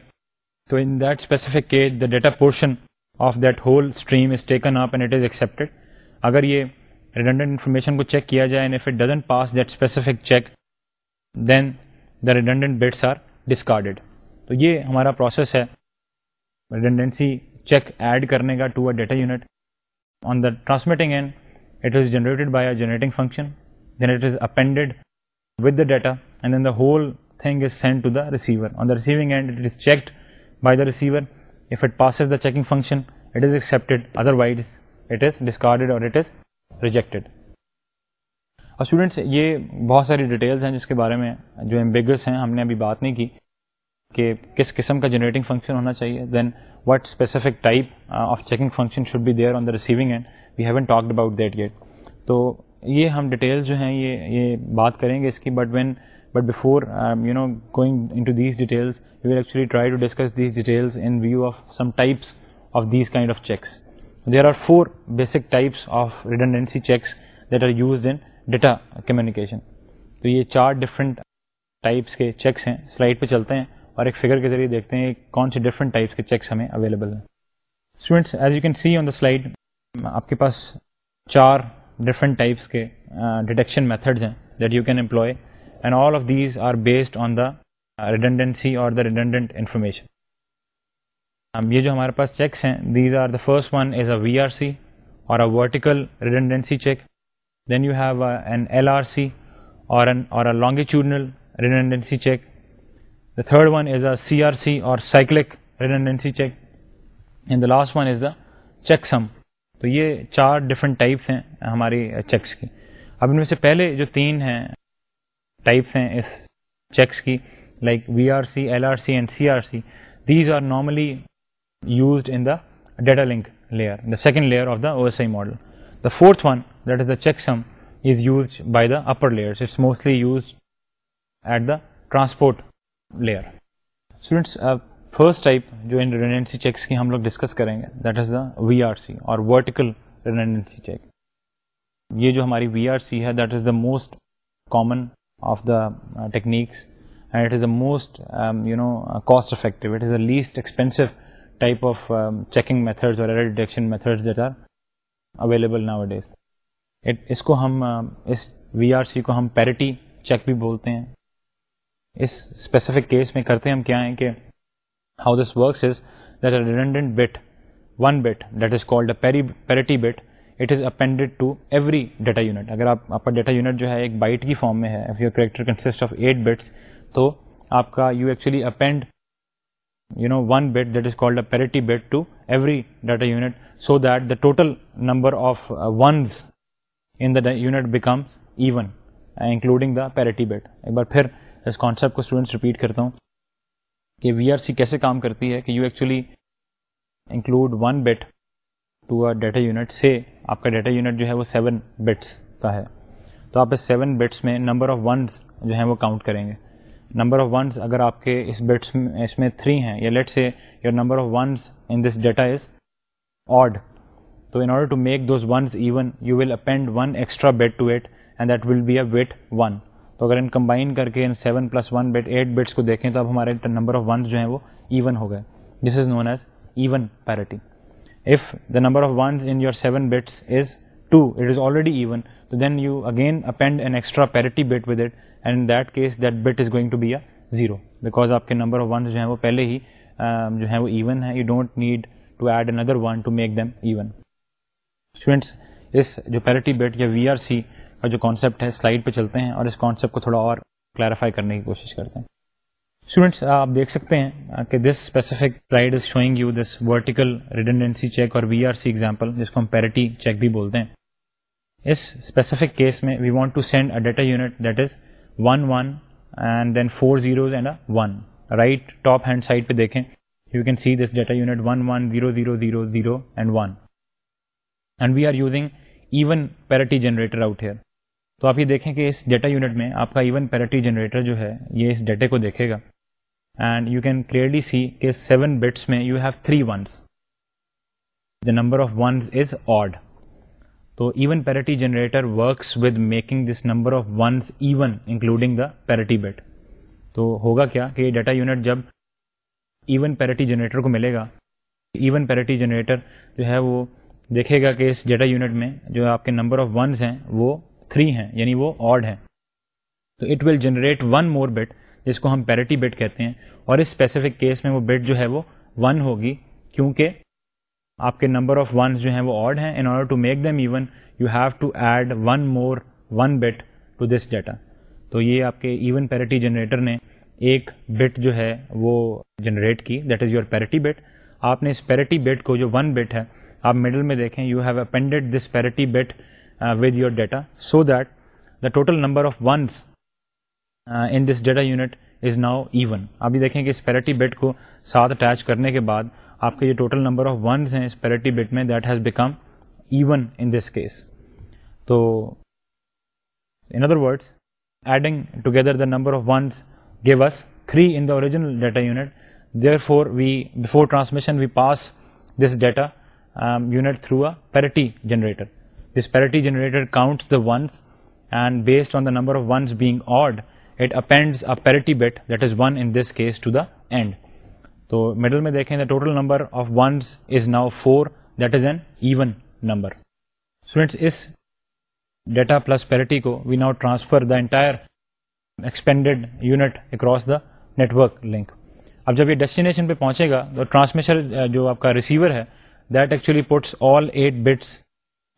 S1: تو in that specific کے the data portion of that whole stream is taken up and it is accepted اگر یہ redundant information کو check کیا جائے and if it doesn't pass that specific check then the redundant bits are discarded تو یہ ہمارا process ہے۔ Redundancy check add کرنے کا to a data unit on the transmitting end it is generated by a generating function then it is appended with the data, and then the whole thing is sent to the receiver. On the receiving end, it is checked by the receiver. If it passes the checking function, it is accepted. Otherwise, it is discarded or it is rejected. اور students یہ بہت ساری details ہیں جس کے بارے میں جو ایمبیگس ہیں ہم نے ابھی بات نہیں کی کہ کس قسم کا جنریٹنگ فنکشن ہونا چاہیے then what specific type of checking function should be there on the receiving end we haven't talked about that yet تو یہ ہم ڈیٹیل جو ہیں یہ یہ بات کریں گے اس کی but when but before you know going into these details you will actually try to discuss these details in view of some types of these kind of checks there are four basic types of redundancy checks that are used in data communication تو یہ چار different types کے checks ہیں۔ Slide پہ چلتے ہیں اور ایک فگر کے ذریعے دیکھتے ہیں کون سے ڈفرنٹ ٹائپس کے چیکس ہمیں اویلیبل ہیں۔ Students as you can see on the slide آپ کے پاس چار ڈفرنٹ ٹائپس کے ڈیٹیکشن میتھڈز ہیں that you can employ and all of these are based on the redundancy or the redundant information یہ جو ہمارے پاس چیکس ہیں these are the first one is a V R C or a vertical redundancy check then you have an L R C or a longitudinal redundancy check the third one is a C R C or cyclic redundancy check and the last one is the checksum تو یہ چار different types ہیں ہماری checks کی۔ اب ان میں سے پہلے جو تین ہیں ٹائپس ہیں اس چیکس کی like V R C L R C and C R C these are normally used in the data link layer the second layer of the O S I model the fourth one that is the checksum is used by the upper layer it's mostly used at the transport layer students first type جو ان redundancy checks کی ہم لوگ discuss کریں گے that is the V R C or vertical redundancy check یہ جو ہماری وی آر سی ہے that is the most common of the techniques and it is the most you know cost effective it is the least expensive type of checking methods or error detection methods that are available nowadays اس کو ہم اس V R C کو ہم parity check بھی بولتے ہیں اس اسپیسیفک کیس میں کرتے ہم کیا ہیں کہ How this works is that a redundant bit, one bit that is called a parity bit, it is appended to every data unit. اگر آپ کا ڈیٹا یونٹ جو ہے ایک بائٹ کی فارم میں ہے if your character consist of eight bits تو آپ کا you actually append you know one bit that is called a parity bit to every data unit so that the total number of ones in the unit becomes even including the parity bit ایک بار پھر اس concept کو students repeat کرتا ہوں کہ وی R سی کیسے کام کرتی ہے کہ you actually include one bit to a data unit سے آپ کا ڈیٹا یونٹ جو ہے وہ سیون بٹس کا ہے۔ تو آپ اس سیون بٹس میں نمبر آف ونس جو ہیں وہ کاؤنٹ کریں گے۔ نمبر آف ونس اگر آپ کے اس بٹس میں اس میں تھری ہیں یا let say your number of ones in this data is odd تو in order to make those ones even you will append one extra bit to at and that will be a wait one تو اگر ان combine کر کے ان seven plus one bit eight bits کو دیکھیں تو اب ہمارے نمبر آف ونس جو ہیں وہ ایون ہو گئے۔ This is known as even parity if the number of ones in your seven bits is two it is already even تو then you again append an extra parity bit with it and in that case that bit is going to be a zero because آپ کے number of ones جو ہیں وہ پہلے ہی جو ہیں وہ ایون ہے you don't need to add another one to make them even students اس جو پیرٹی بٹ یا وی آر سی کا جو کانسیپٹ ہے سلائڈ پہ چلتے ہیں اور اس کانسیپٹ کو تھوڑا اور کلیریفائی کرنے کی کوشش کرتے ہیں اسٹوڈینٹس آپ دیکھ سکتے ہیں کہ this specific slide is showing you this vertical redundancy check اور وی آر سی ایگزامپل جس کو ہم پیرٹی چیک بھی بولتے ہیں. اس اسپیسیفک کیس میں we want to send a data unit that is one one and then four zeros and a one right top hand side پہ دیکھیں you can see this data unit one one zero zero zero zero and one and we are using even parity generator out here تو آپ یہ دیکھیں کہ اس data unit میں آپ کا ایون پیرٹی جنریٹر جو ہے، یہ اس ڈیٹے کو دیکھے گا. And you can clearly see کہ سیون بٹس میں you have three ones the number of ones is odd تو even parity generator works with making this number of ones even including the parity bit تو ہوگا کیا کہ data unit جب even parity generator کو ملے گا ایون پیرٹی جنریٹر جو ہے وہ دیکھے گا کہ اس ڈیٹا یونٹ میں جو آپ کے نمبر آف ونس ہیں وہ تھری ہیں یعنی وہ آڈ ہیں. تو it will generate one more bit جس کو ہم پیرٹی بٹ کہتے ہیں. اور اس اسپیسیفک کیس میں وہ بٹ جو ہے وہ ون ہوگی، کیونکہ آپ کے نمبر آف ونس جو ہیں وہ آڈ ہیں. In order to make them even you have to add one more one bit to this data تو یہ آپ کے ایون پیرٹی جنریٹر نے ایک بٹ جو ہے وہ جنریٹ کی. That is your parity bit آپ نے اس پیرٹی بٹ کو جو ون بٹ ہے، آپ مڈل میں دیکھیں you have appended this parity bit with your data so that the total number of ones in this data unit is now even ابھی دیکھیں کہ اس پیرٹی بٹ کو ساتھ اٹیچ کرنے کے بعد آپ کے جو ٹوٹل نمبر آف ونس ہیں اس پیرٹی بٹ میں that has become even in this case تو in other words adding together the number of ones give us three in the original data unit there for we before transmission we pass this data unit through a parity generator this parity generator counts the ones and based on the number of ones being odd it appends a parity bit that is one in this case to the end تو middle میں دیکھیں the total number of ones is now four that is an even number students اس data plus parity کو we now transfer the entire expanded unit across the network link اب جب یہ destination پہ پہنچے گا، تو ٹرانسمیشن جو آپ کا ریسیور ہے that actually puts all eight bits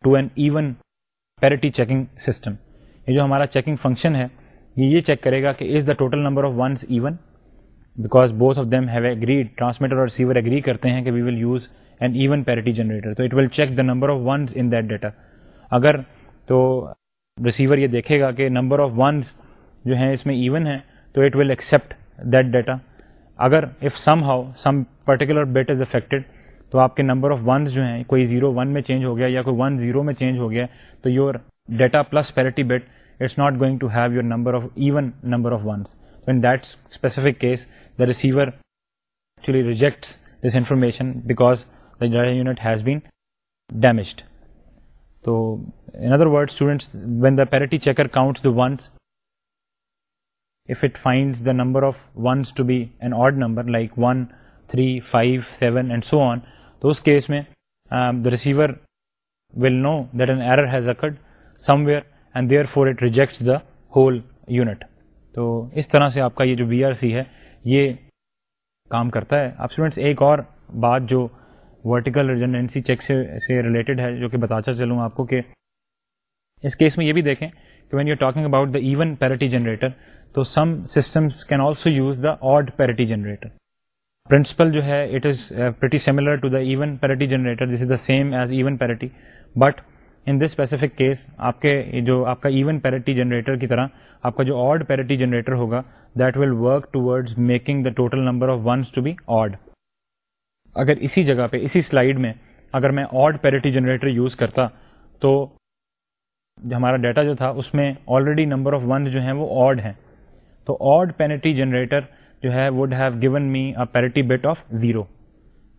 S1: to an even parity checking system یہ جو ہمارا چیکنگ فنکشن ہے، یہ یہ چیک کرے گا کہ is the total number of ones even because both of them have agreed transmitter اور ریسیور اگری کرتے ہیں کہ we will use an even parity generator تو it will check the number of ones in that data اگر تو receiver یہ دیکھے گا کہ نمبر آف ونس جو ہیں اس میں ایون ہیں، تو it will accept that data اگر if somehow some particular bit is affected تو آپ کے نمبر آف ونس جو ہیں کوئی زیرو ون میں چینج ہو گیا یا کوئی ون زیرو میں چینج ہو گیا تو your data plus parity bit it's not going to have your number of even number of ones in that specific case the receiver actually rejects this information because the data unit has been damaged تو in other word students when the parity checker counts the ones if it finds the number of ones to be an odd number like 1, 3, 5, 7 and so on, those case mein um, the receiver will know that an error has occurred somewhere and therefore it rejects the whole unit. تو اس طرح سے آپ کا یہ جو be are C ہے یہ کام کرتا ہے اب اسٹوڈینٹس ایک اور بات جو ورٹیکل ریجنڈنسی چیک سے سے ریلیٹڈ ہے جو کہ بتاتا چلوں آپ کو کہ اس کیس میں یہ بھی دیکھیں کہ when you talking about the even parity generator تو some systems can also use the odd parity generator principle جو ہے it is pretty similar to the even parity generator this is the same as even parity but in this specific case آپ کے جو آپ کا even parity generator کی طرح آپ کا جو آڈ پیرٹی جنریٹر ہوگا that will work towards making the total number of ones to be odd اگر اسی جگہ پہ اسی سلائڈ میں اگر میں آڈ پیرٹی جنریٹر یوز کرتا تو ہمارا ڈیٹا جو تھا اس میں آلریڈی نمبر آف ونس جو ہیں وہ آڈ ہیں تو آڈ پیرٹی جنریٹر جو ہے would have given me a parity bit of zero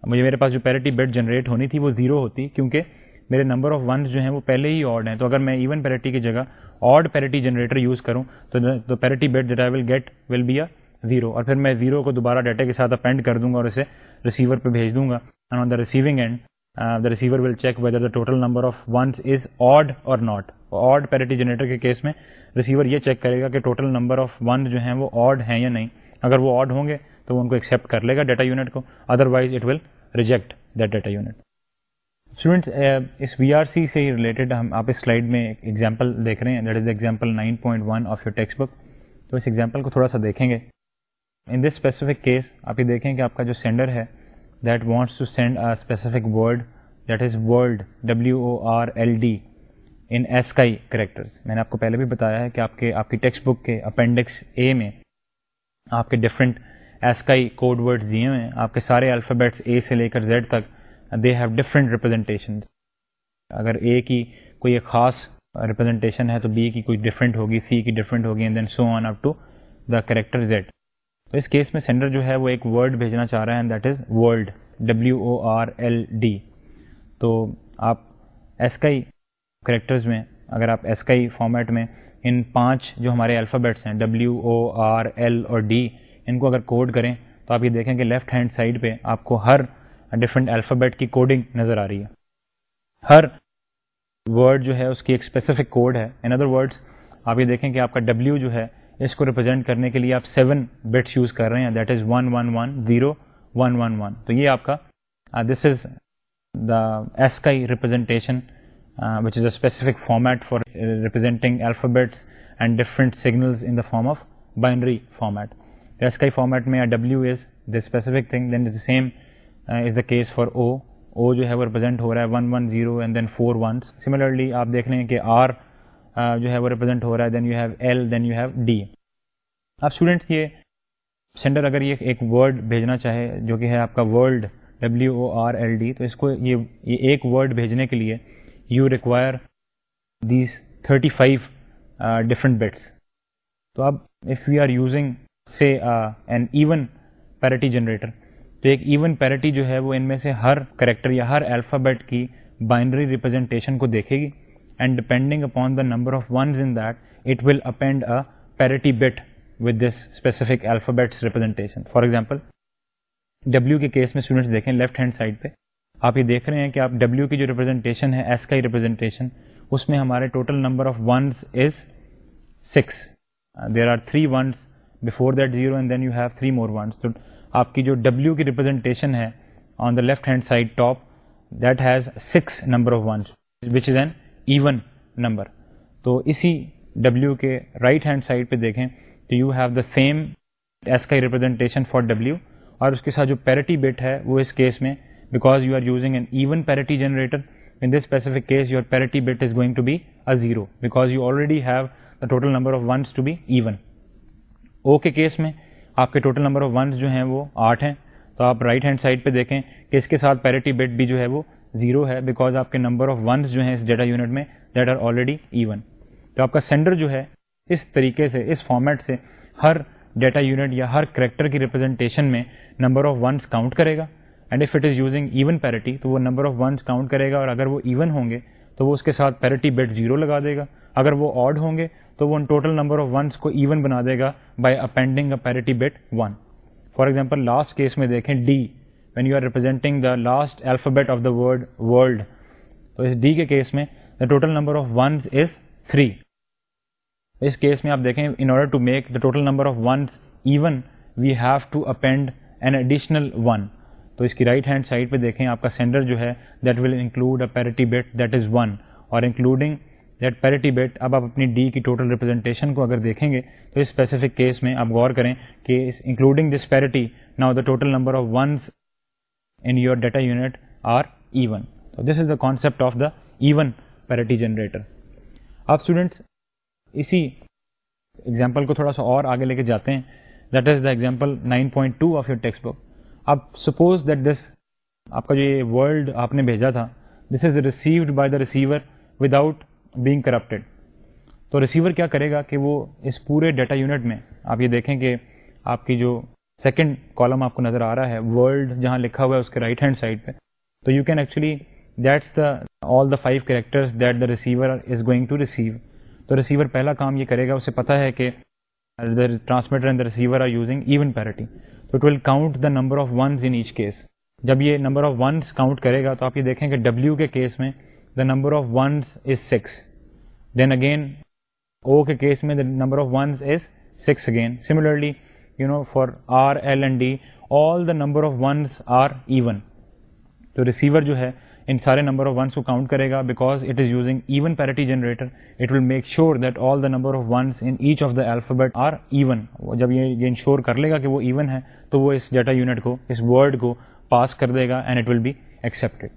S1: مجھے میرے پاس جو پیرٹی بٹ جنریٹ ہونی تھی وہ زیرو ہوتی، کیونکہ میرے نمبر آف ونس جو ہیں وہ پہلے ہی آڈ ہیں. تو اگر میں ایون پیرٹی کی جگہ آڈ پیرٹی جنریٹر یوز کروں، تو parity bit that I will get will be a zero اور پھر میں زیرو کو دوبارہ ڈیٹا کے ساتھ اپینڈ کر دوں گا اور اسے ریسیور پہ بھیج دوں گا. And on the receiving end the receiver will check whether the total number of ones is odd اور ناٹ آڈ پیرٹی جنریٹر کے کیس میں ریسیور یہ چیک کرے گا کہ ٹوٹل نمبر آف ونس جو ہیں وہ آڈ ہیں یا نہیں. اگر وہ آڈ ہوں گے تو وہ ان کو ایکسیپٹ کر لے گا ڈیٹا یونٹ کو. Otherwise it will reject that data unit students اس وی آر سی سے ریلیٹڈ ہم آپ اس سلائڈ میں ایک ایگزامپل دیکھ رہے ہیں. That is example nine point one of your text book تو اس ایگزامپل کو تھوڑا سا دیکھیں گے. ان دس اسپیسیفک کیس آپ یہ دیکھیں کہ آپ کا جو سینڈر ہے that wants to send a specific word that is world W O R L D in ASCII characters میں نے آپ کو پہلے بھی بتایا ہے کہ آپ کے، آپ کی ٹیکسٹ بک کے اپینڈکس اے میں آپ کے ڈفرینٹ ایسکائی کوڈ ورڈز دیے ہوئے ہیں، آپ کے سارے الفابیٹس اے سے لے کر زیڈ تک دے ہیو ڈفرنٹ ریپرزنٹیشنز اگر اے کی کوئی ایک خاص ریپرزنٹیشن ہے تو بی کی کوئی ڈفرینٹ ہوگی سی کی ڈفرینٹ ہوگی and then so on up to the character Z تو اس کیس میں سینڈر جو ہے وہ ایک ورڈ بھیجنا چاہ رہا ہے and that is world W O R L D تو آپ ایسکائی کریکٹرز میں، اگر آپ ایسکائی فارمیٹ میں ان پانچ جو ہمارے الفابیٹس ہیں ڈبلیو او آر ایل اور ڈی ان کو اگر کوڈ کریں تو آپ یہ دیکھیں کہ لیفٹ ہینڈ سائڈ پہ آپ کو ہر ڈفرینٹ الفابیٹ کی کوڈنگ نظر آ رہی ہے۔ ہر ورڈ جو ہے، اس کی ایک اسپیسیفک کوڈ ہے۔ ان ادر ورڈس آپ یہ دیکھیں کہ آپ کا ڈبلیو جو ہے، اس کو ریپرزینٹ کرنے کے لیے آپ سیون بٹس یوز کر رہے ہیں۔ That is one one one zero one one one تو یہ آپ کا this is the ASCII representation which is a specific format for representing alphabets and different signals in the form of binary format ASCII format میں W is the specific thing then is the same is the case for O O جو ہے وہ represent ہو رہا ہے one one zero and then four ones similarly آپ دیکھ لیں کہ آر جو ہے وہ ریپرزینٹ ہو رہا ہے then you have L then you have D اب اسٹوڈنٹس یہ سینڈر اگر یہ ایک ورڈ بھیجنا چاہے جو کہ ہے آپ کا world W O R L D تو اس کو یہ یہ ایک ورڈ بھیجنے کے لیے you require these thirty five different bits تو اب اف یو آر یوزنگ سے این ایون پیرٹی جنریٹر تو ایک ایون پیرٹی جو ہے وہ ان میں سے ہر کریکٹر یا ہر الفابیٹ کی بائنڈری ریپرزنٹیشن کو دیکھے گی and depending upon the number of ones in that it will append a parity bit with this specific alphabets representation for example W کے کیس میں اسٹوڈنٹس دیکھیں لیفٹ ہینڈ سائڈ پہ آپ یہ دیکھ رہے ہیں کہ آپ ڈبلیو کی جو ریپرزنٹیشن ہے ایس کا ہی ریپرزنٹیشن اس میں ہمارے total number of ones is six there are three ones before that zero and then you have three more ones تو آپ کی جو ڈبلیو کی ریپرزنٹیشن ہے on the left hand side top that has six number of ones which is an even number تو اسی W کے right hand side پہ دیکھیں تو you have the same S کا ریپرزنٹیشن فار ڈبلیو اور اس کے ساتھ جو پیرٹی بٹ ہے، وہ اس کیس میں because you are using an even parity generator in this specific case your parity bit is going to be a zero because you already have the total number of ones to be even او کے case میں آپ کے total number of ones جو ہیں وہ آٹھ ہیں تو آپ رائٹ ہینڈ سائڈ پہ دیکھیں کہ اس کے ساتھ پیرٹی بٹ بھی جو ہے وہ زیرو ہے بیکاز آپ کے نمبر آف ونس جو ہیں اس ڈیٹا یونٹ میں دیٹ آر آلریڈی ایون تو آپ کا سینڈر جو ہے، اس طریقے سے، اس فارمیٹ سے ہر ڈیٹا یونٹ یا ہر کریکٹر کی ریپرزنٹیشن میں نمبر آف ونس کاؤنٹ کرے گا. And if it is using even parity تو وہ نمبر آف ونس کاؤنٹ کرے گا اور اگر وہ ایون ہوں گے، تو وہ اس کے ساتھ پیرٹی بٹ زیرو لگا دے گا. اگر وہ آڈ ہوں گے، تو وہ ٹوٹل نمبر آف ونس کو ایون بنا دے گا by appending a parity bit one for example last case میں دیکھیں D when you are representing the last alphabet of the word world تو اس ڈی کے کیس میں the total number of ones is three اس case میں آپ دیکھیں in order to make the total number of ones even we have to append an additional one تو اس کی رائٹ ہینڈ سائڈ پہ دیکھیں، آپ کا سینڈر جو ہے that will include a parity bit that is one اور انکلوڈنگ دیٹ پیرٹی بیٹ اب آپ اپنی ڈی کی ٹوٹل ریپرزنٹیشن کو اگر دیکھیں گے، تو اس اسپیسیفک کیس میں آپ غور کریں کہ including this parity now the total number of ones in your data unit are even تو this is the concept of the even parity generator آپ اسٹوڈنٹس اسی ایگزامپل کو تھوڑا سا اور آگے لے کے جاتے ہیں۔ That is the example nine point two of your text book اب سپوز دیٹ دس آپ کا جو یہ ورلڈ آپ نے بھیجا تھا، this is received by the receiver without being corrupted تو ریسیور کیا کرے گا کہ وہ اس پورے ڈیٹا یونٹ میں، آپ یہ دیکھیں کہ آپ کی جو سیکنڈ کالم آپ کو نظر آ رہا ہے، ورلڈ جہاں لکھا ہوا ہے اس کے رائٹ ہینڈ سائڈ پہ، تو you can actually that's the all the five characters that the receiver is going to receive تو ریسیور پہلا کام یہ کرے گا، اسے پتہ ہے کہ transmitter and the receiver are using even parity تو it will count the number of ones in each case جب یہ نمبر آف ونس کاؤنٹ کرے گا تو آپ یہ دیکھیں کہ ڈبلیو کے کیس میں the number of ones is six then again O کے کیس میں the number of ones is six again similarly you know for R L and D all the number of ones are even تو receiver جو ہے ان سارے number of ones کو count کرے گا because it is using even parity generator it will make sure that all the number of ones in each of the alphabet are even جب یہ انشور کر لے گا کہ وہ ایون ہے تو وہ اس ڈیٹا یونٹ کو، اس ورڈ کو پاس کر دے گا and it will be accepted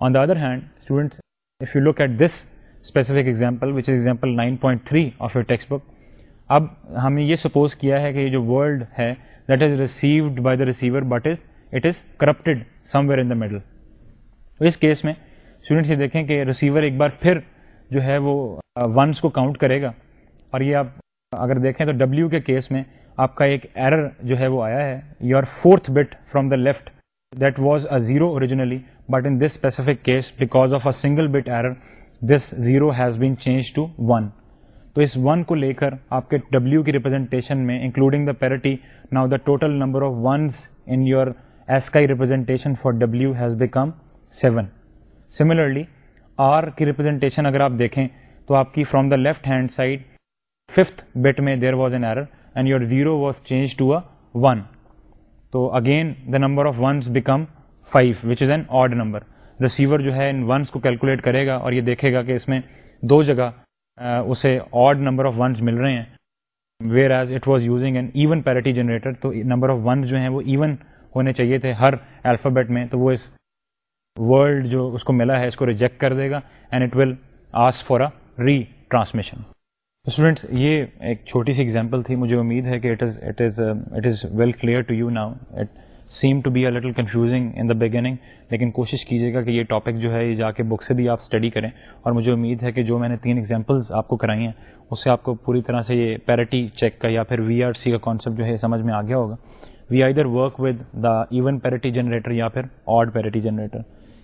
S1: on the other hand students if you look at this specific example which is example nine point three of your text book اب ہم نے یہ سپوز کیا ہے کہ یہ جو ورلڈ ہے that is received by the receiver but is it is corrupted some where in the middle تو اس کیس میں اسٹوڈنٹس یہ دیکھیں کہ ریسیور ایک بار پھر جو ہے وہ ونس کو کاؤنٹ کرے گا اور یہ آپ اگر دیکھیں تو ڈبلیو کے کیس میں آپ کا ایک ایرر جو ہے وہ آیا ہے your fourth bit from the left that was a zero originally but in this specific case because of a single bit error this zero has been change to one تو اس ون کو لے کر آپ کے ڈبلیو کی representation میں including the parity now the total number of ones in your ASCII representation for W has become seven. Similarly R کی ریپرزنٹیشن اگر آپ دیکھیں تو آپ کی from the left hand side fifth bit میں there was an error and your zero was change to a one تو again the number of ones become five which is an odd number receiver جو ہے ان ones کو calculate کرے گا اور یہ دیکھے گا کہ اس میں دو جگہ اسے آڈ نمبر آف ونس مل رہے ہیں۔ Whereas it was using an even parity generator تو نمبر آف ونس جو ہیں وہ ایون ہونے چاہیے تھے ہر الفابیٹ میں، تو وہ اس ورلڈ جو اس کو ملا ہے، اس کو ریجیکٹ کر دے گا and it will ask for a retransmission students یہ ایک چھوٹی سی ایگزامپل تھی، مجھے امید ہے کہ it is it is it is well clear to you now it seem to be a little confusing in the beginning لیکن کوشش کیجیے گا کہ یہ ٹاپک جو ہے، یہ جا کے بک سے بھی آپ اسٹڈی کریں۔ اور مجھے امید ہے کہ جو میں نے تین ایگزامپلس آپ کو کرائی ہیں، اس سے آپ کو پوری طرح سے یہ پیرٹی چیک کا یا پھر وی آر سی کا کانسیپٹ جو ہے سمجھ میں آ گیا ہوگا۔ We either work with the even parity generator یا پھر odd parity generator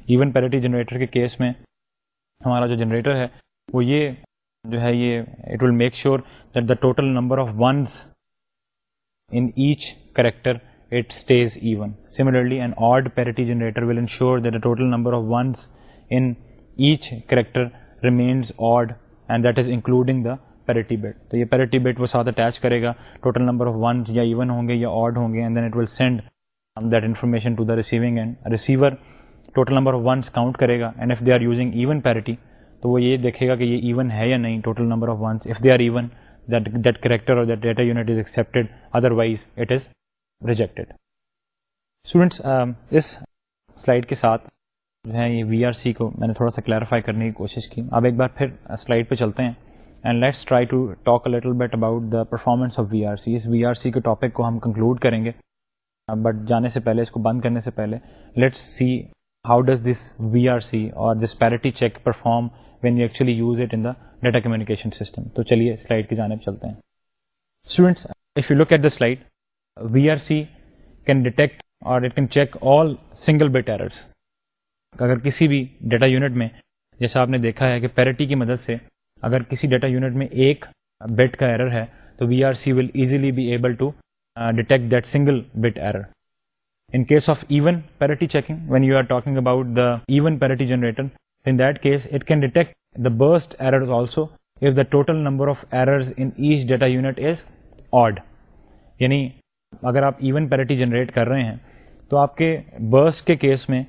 S1: even parity generator کے کیس میں ہمارا جو جنریٹر ہے، وہ یہ جو ہے یہ it will make sure that the total number of ones in each character it stays even similarly and odd parity generator will ensure that the total number of ones in each character remains odd and that is including the parity bit تو یہ parity bit وہ ساتھ attach کرے گا total number of ones یا even ہوں گے یا آڈ ہوں گے and then it will send that information to the receiving end receiver total number of ones count کرے گا and if they are using even parity تو وہ یہ دیکھے گا کہ یہ ایون ہے یا نہیں total number of ones if they are even that that character اور that data unit is accepted otherwise it is rejected students اس سلائڈ کے ساتھ جو ہے یہ وی آر سی کو میں نے تھوڑا سا کلیئرفائی کرنے کی کوشش کی. اب ایک بار پھر سلائڈ پہ چلتے ہیں and let's try to talk little bit about the performance of V R C اس وی آر سی کے ٹاپک کو ہم کنکلوڈ کریں گے بٹ جانے سے پہلے، اس کو بند کرنے سے پہلے let's see how does this V R C اور this parity check perform when you actually use it in the data communication system تو چلیے سلائڈ کی جانب چلتے ہیں۔ Students if you look at the slide V R C can detect اور it can check all single bit errors اگر کسی بھی ڈیٹا یونٹ میں، جیسا آپ نے دیکھا ہے کہ پیرٹی کی مدد سے اگر کسی ڈیٹا یونٹ میں ایک بٹ کا ایرر ہے، تو V R C will easily be able to detect that single bit error in case of even parity checking when you are talking about the even parity generator, in that case, it can detect the burst errors also if the total number of errors in each data unit is odd. یعنی اگر آپ even parity generate کر رہے ہیں تو آپ کے برس کے کیس میں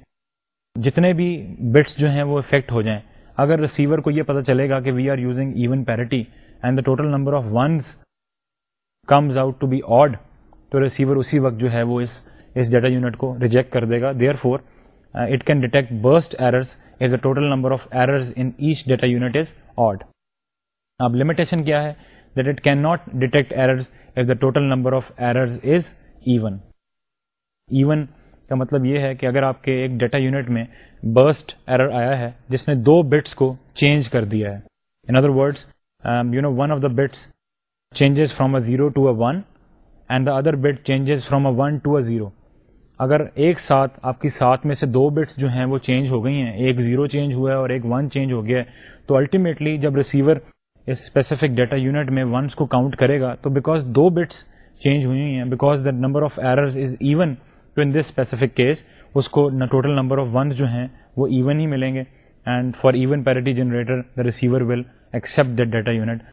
S1: جتنے بھی بٹس جو ہیں وہ افیکٹ ہو جائیں اگر ریسیور کو یہ پتہ چلے گا کہ وی are using even parity and the total number of ones comes out to be odd تو ریسیور اسی وقت جو ہے وہ اس اس ڈیٹا یونٹ کو ریجیکٹ کر دے گا. Therefore it can detect burst errors as the total number of errors in each data unit is odd اب لمیٹیشن کیا ہے that it can not detect errors as the total number of errors is even even کا مطلب یہ ہے کہ اگر آپ کے ایک ڈیٹا یونٹ میں برسٹ ایرر آیا ہے، جس نے دو بٹس کو چینج کر دیا ہے. In other words you know one of the bits changes from a zero to a one and the other bit changes from a one to a zero اگر ایک ساتھ آپ کی ساتھ میں سے دو بٹس جو ہیں وہ چینج ہو گئی ہیں، ایک زیرو چینج ہوا ہے اور ایک ون چینج ہو گیا ہے، تو الٹیمیٹلی جب ریسیور اس اسپیسیفک ڈیٹا یونٹ میں ونس کو کاؤنٹ کرے گا، تو بیکاز دو بٹس چینج ہوئی ہیں because the number of errors is even two in this specific case اس کو ٹوٹل نمبر آف ونس جو ہیں وہ ایون ہی ملیں گے۔ And for even parity generator the receiver will accept that data unit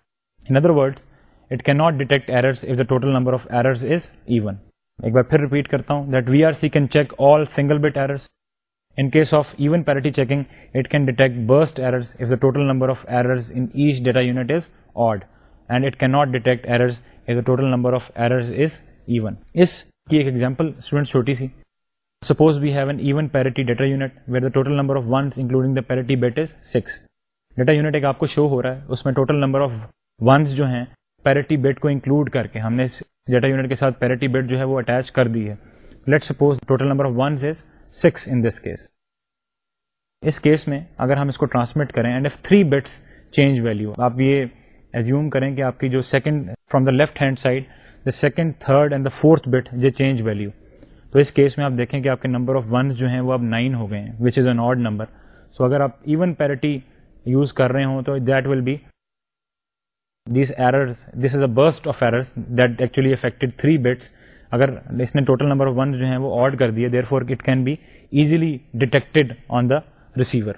S1: in other words it can not detect errors if the total number of errors is even ایک بار پھر repeat کرتا ہوں that we R C can check all single bit errors in case of even parity checking it can detect burst errors if the total number of errors in each data unit is odd and it can not detect errors if the total number of errors is even اس کی ایک example student چھوٹی سی. Suppose we have an even parity data unit where the total number of ones including the parity bit is six data unit ایک آپ کو show ہو رہا ہے، اس میں ٹوٹل نمبر آف ونس جو ہیں پیرٹی بیٹ کو انکلوڈ کر کے ہم نے اس ڈیٹا یونٹ کے ساتھ پیرٹی بیٹ جو ہے وہ اٹیچ کر دی ہے۔ Let suppose total number of ones is six in this case اس کیس میں اگر ہم اس کو ٹرانسمٹ کریں and if three bits change value آپ یہ ایزیوم کریں کہ آپ کی جو second from the left hand side the second third and the fourth bit یہ چینج ویلیو تو اس کیس میں آپ دیکھیں کہ آپ کے نمبر آف ونز جو ہیں وہ اب نائن ہو گئے ہیں which is an odd number so اگر آپ ایون پیرٹی یوز کر رہے ہوں تو that will be these errors this is a burst of errors that actually affected three bits اگر اس نے ٹوٹل نمبر آف ونس جو ہیں وہ آڈ کر دیے therefore it can be easily detected on the receiver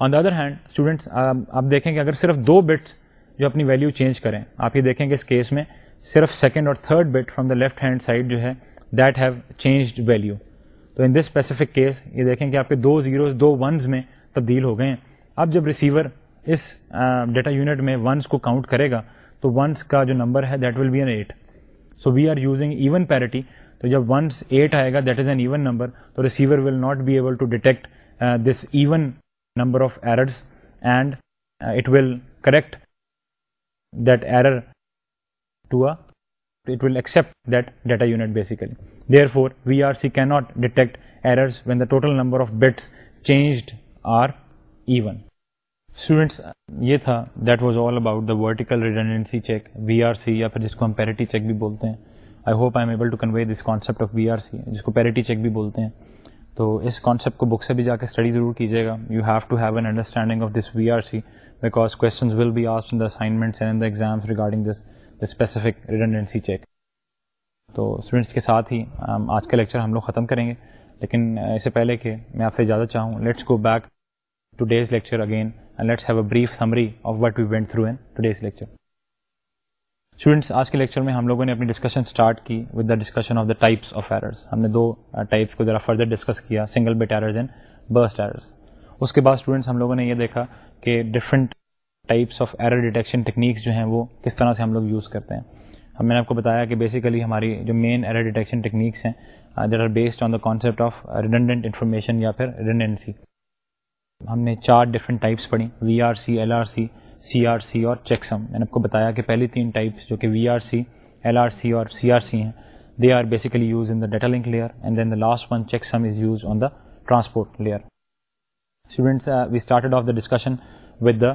S1: on the other hand students آپ دیکھیں کہ اگر صرف دو بٹس جو اپنی ویلیو چینج کریں، آپ یہ دیکھیں کہ اس کیس میں صرف سیکنڈ اور third bit from the left hand side جو ہے دیٹ ہیو چینجڈ ویلیو تو ان دس اسپیسیفک کیس یہ دیکھیں کہ آپ کے دو زیروز دو ونز میں تبدیل ہو گئے ہیں۔ اب جب ریسیور اس ڈیٹا یونٹ میں ونس کو کاؤنٹ کرے گا، تو ونس کا جو نمبر ہے that will be an eight so we are using even parity تو جب ونس ایٹ آئے گا that is an even number تو receiver will not be able to detect this even number of errors and it will correct that error too it will accept that data unit basically there for V R C کی not detect errors when the total number of bits changed are even students یہ تھا that was all about the vertical redundancy check V R C یا پھر جس کو ہم parity check بھی بولتے ہیں. I hope I am able to convey this concept of V R C جس کو پیرٹی چیک بھی بولتے ہیں. تو اس کانسیپٹ کو بک سے بھی جا کے اسٹڈی ضرور کیجیے گا. You have to have an understanding of this V R C because questions will be asked in the assignments and the exams regarding this the specific redundancy check تو اسٹوڈنٹس کے ساتھ ہی آج کا لیکچر ہم لوگ ختم کریں گے. لیکن اس سے پہلے کہ میں آپ سے اجازت چاہوں let's go back to days lecture again let's have a brief summary of what we went through in to lecture students آج کے لیکچر میں ہم لوگوں نے اپنی ڈسکشن اسٹارٹ کی with the discussion of the types of errors ہم نے دو ٹائپس کو ذرا فردر ڈسکس کیا single bit errors and burst errors اس کے بعد اسٹوڈنٹس ہم لوگوں نے یہ دیکھا کہ different types of error detection techniques جو ہیں وہ کس طرح سے ہم لوگ یوز کرتے ہیں. ہم میں نے آپ کو بتایا کہ بیسیکلی ہماری جو مین ایرر ڈیٹیکشن ٹیکنیکس ہیں there are based on the concept of redundant information یا پھر ریڈنڈنسی ہم نے چار ڈفرنٹ ٹائپس پڑھی V R C L R C C R C اور چیک سم میں نے آپ کو بتایا کہ پہلی تین ٹائپس جو کہ وی R C L R C اور سی آر سی ہیں they are basically use in the data link layer and then the last one checksum is use on the transport layer students we started off the discussion with the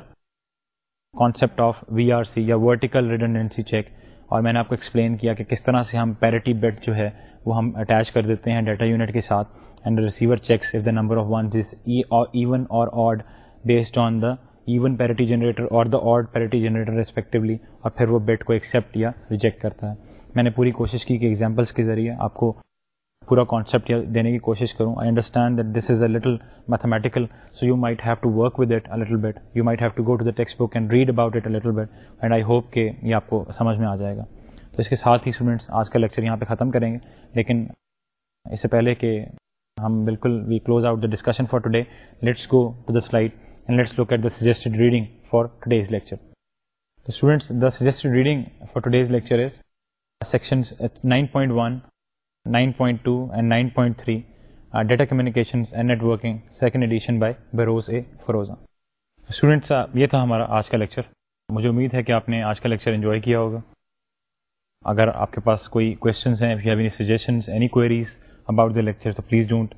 S1: concept of V R C یا vertical redundancy check اور میں نے آپ کو explain کیا کہ کس طرح سے ہم پیرٹی بیٹ جو ہے وہ ہم اٹیچ کر دیتے ہیں ڈیٹا یونٹ کے ساتھ۔ And receiver checks of the number of ones is even or odd based on the even parity generator اور the odd parity generator respectively اور پھر وہ بیٹ کو ایکسیپٹ یا ریجیکٹ کرتا ہے۔ میں نے پوری کوشش کی کہ ایگزامپلس کے ذریعے آپ کو پورا کانسیپٹ دینے کی کوشش کروں۔ I understand that this is a little mathematical so you might have to work with it little bit you might have to go to the text book and read about it little bit and I hope کہ یہ آپ کو سمجھ میں آ جائے گا۔ تو اس کے ساتھ ہی اسٹوڈنٹس آج کا لیکچر یہاں پہ ختم کریں گے، لیکن اس سے پہلے کہ ہم بالکل we close out the discussion for today let's go to the slide and let's look at the suggested reading for today's lecture تو students the suggested reading for today's lecture is sections nine point one nine point two and nine point three data communications and networking second edition by Behrouz A Firoza students یہ تھا ہمارا آج کا lecture مجھے امید ہے کہ آپ نے آج کا لیکچر انجوائے کیا ہوگا. اگر آپ کے پاس کوئی کویشچنس ہیں you suggestions any queries about the lecture تو please don't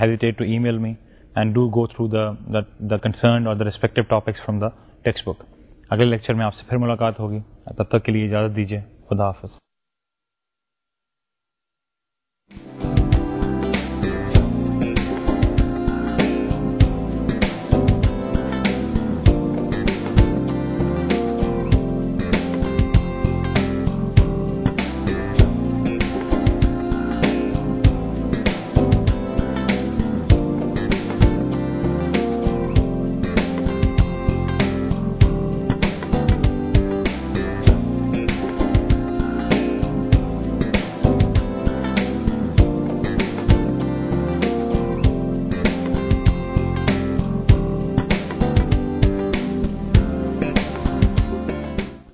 S1: hesitate to email me and do go through the the concern اور the respective topics from the text book اگلے لیکچر میں آپ سے پھر ملاقات ہوگی. تب تک کے لیے اجازت دیجیے خدا حافظ.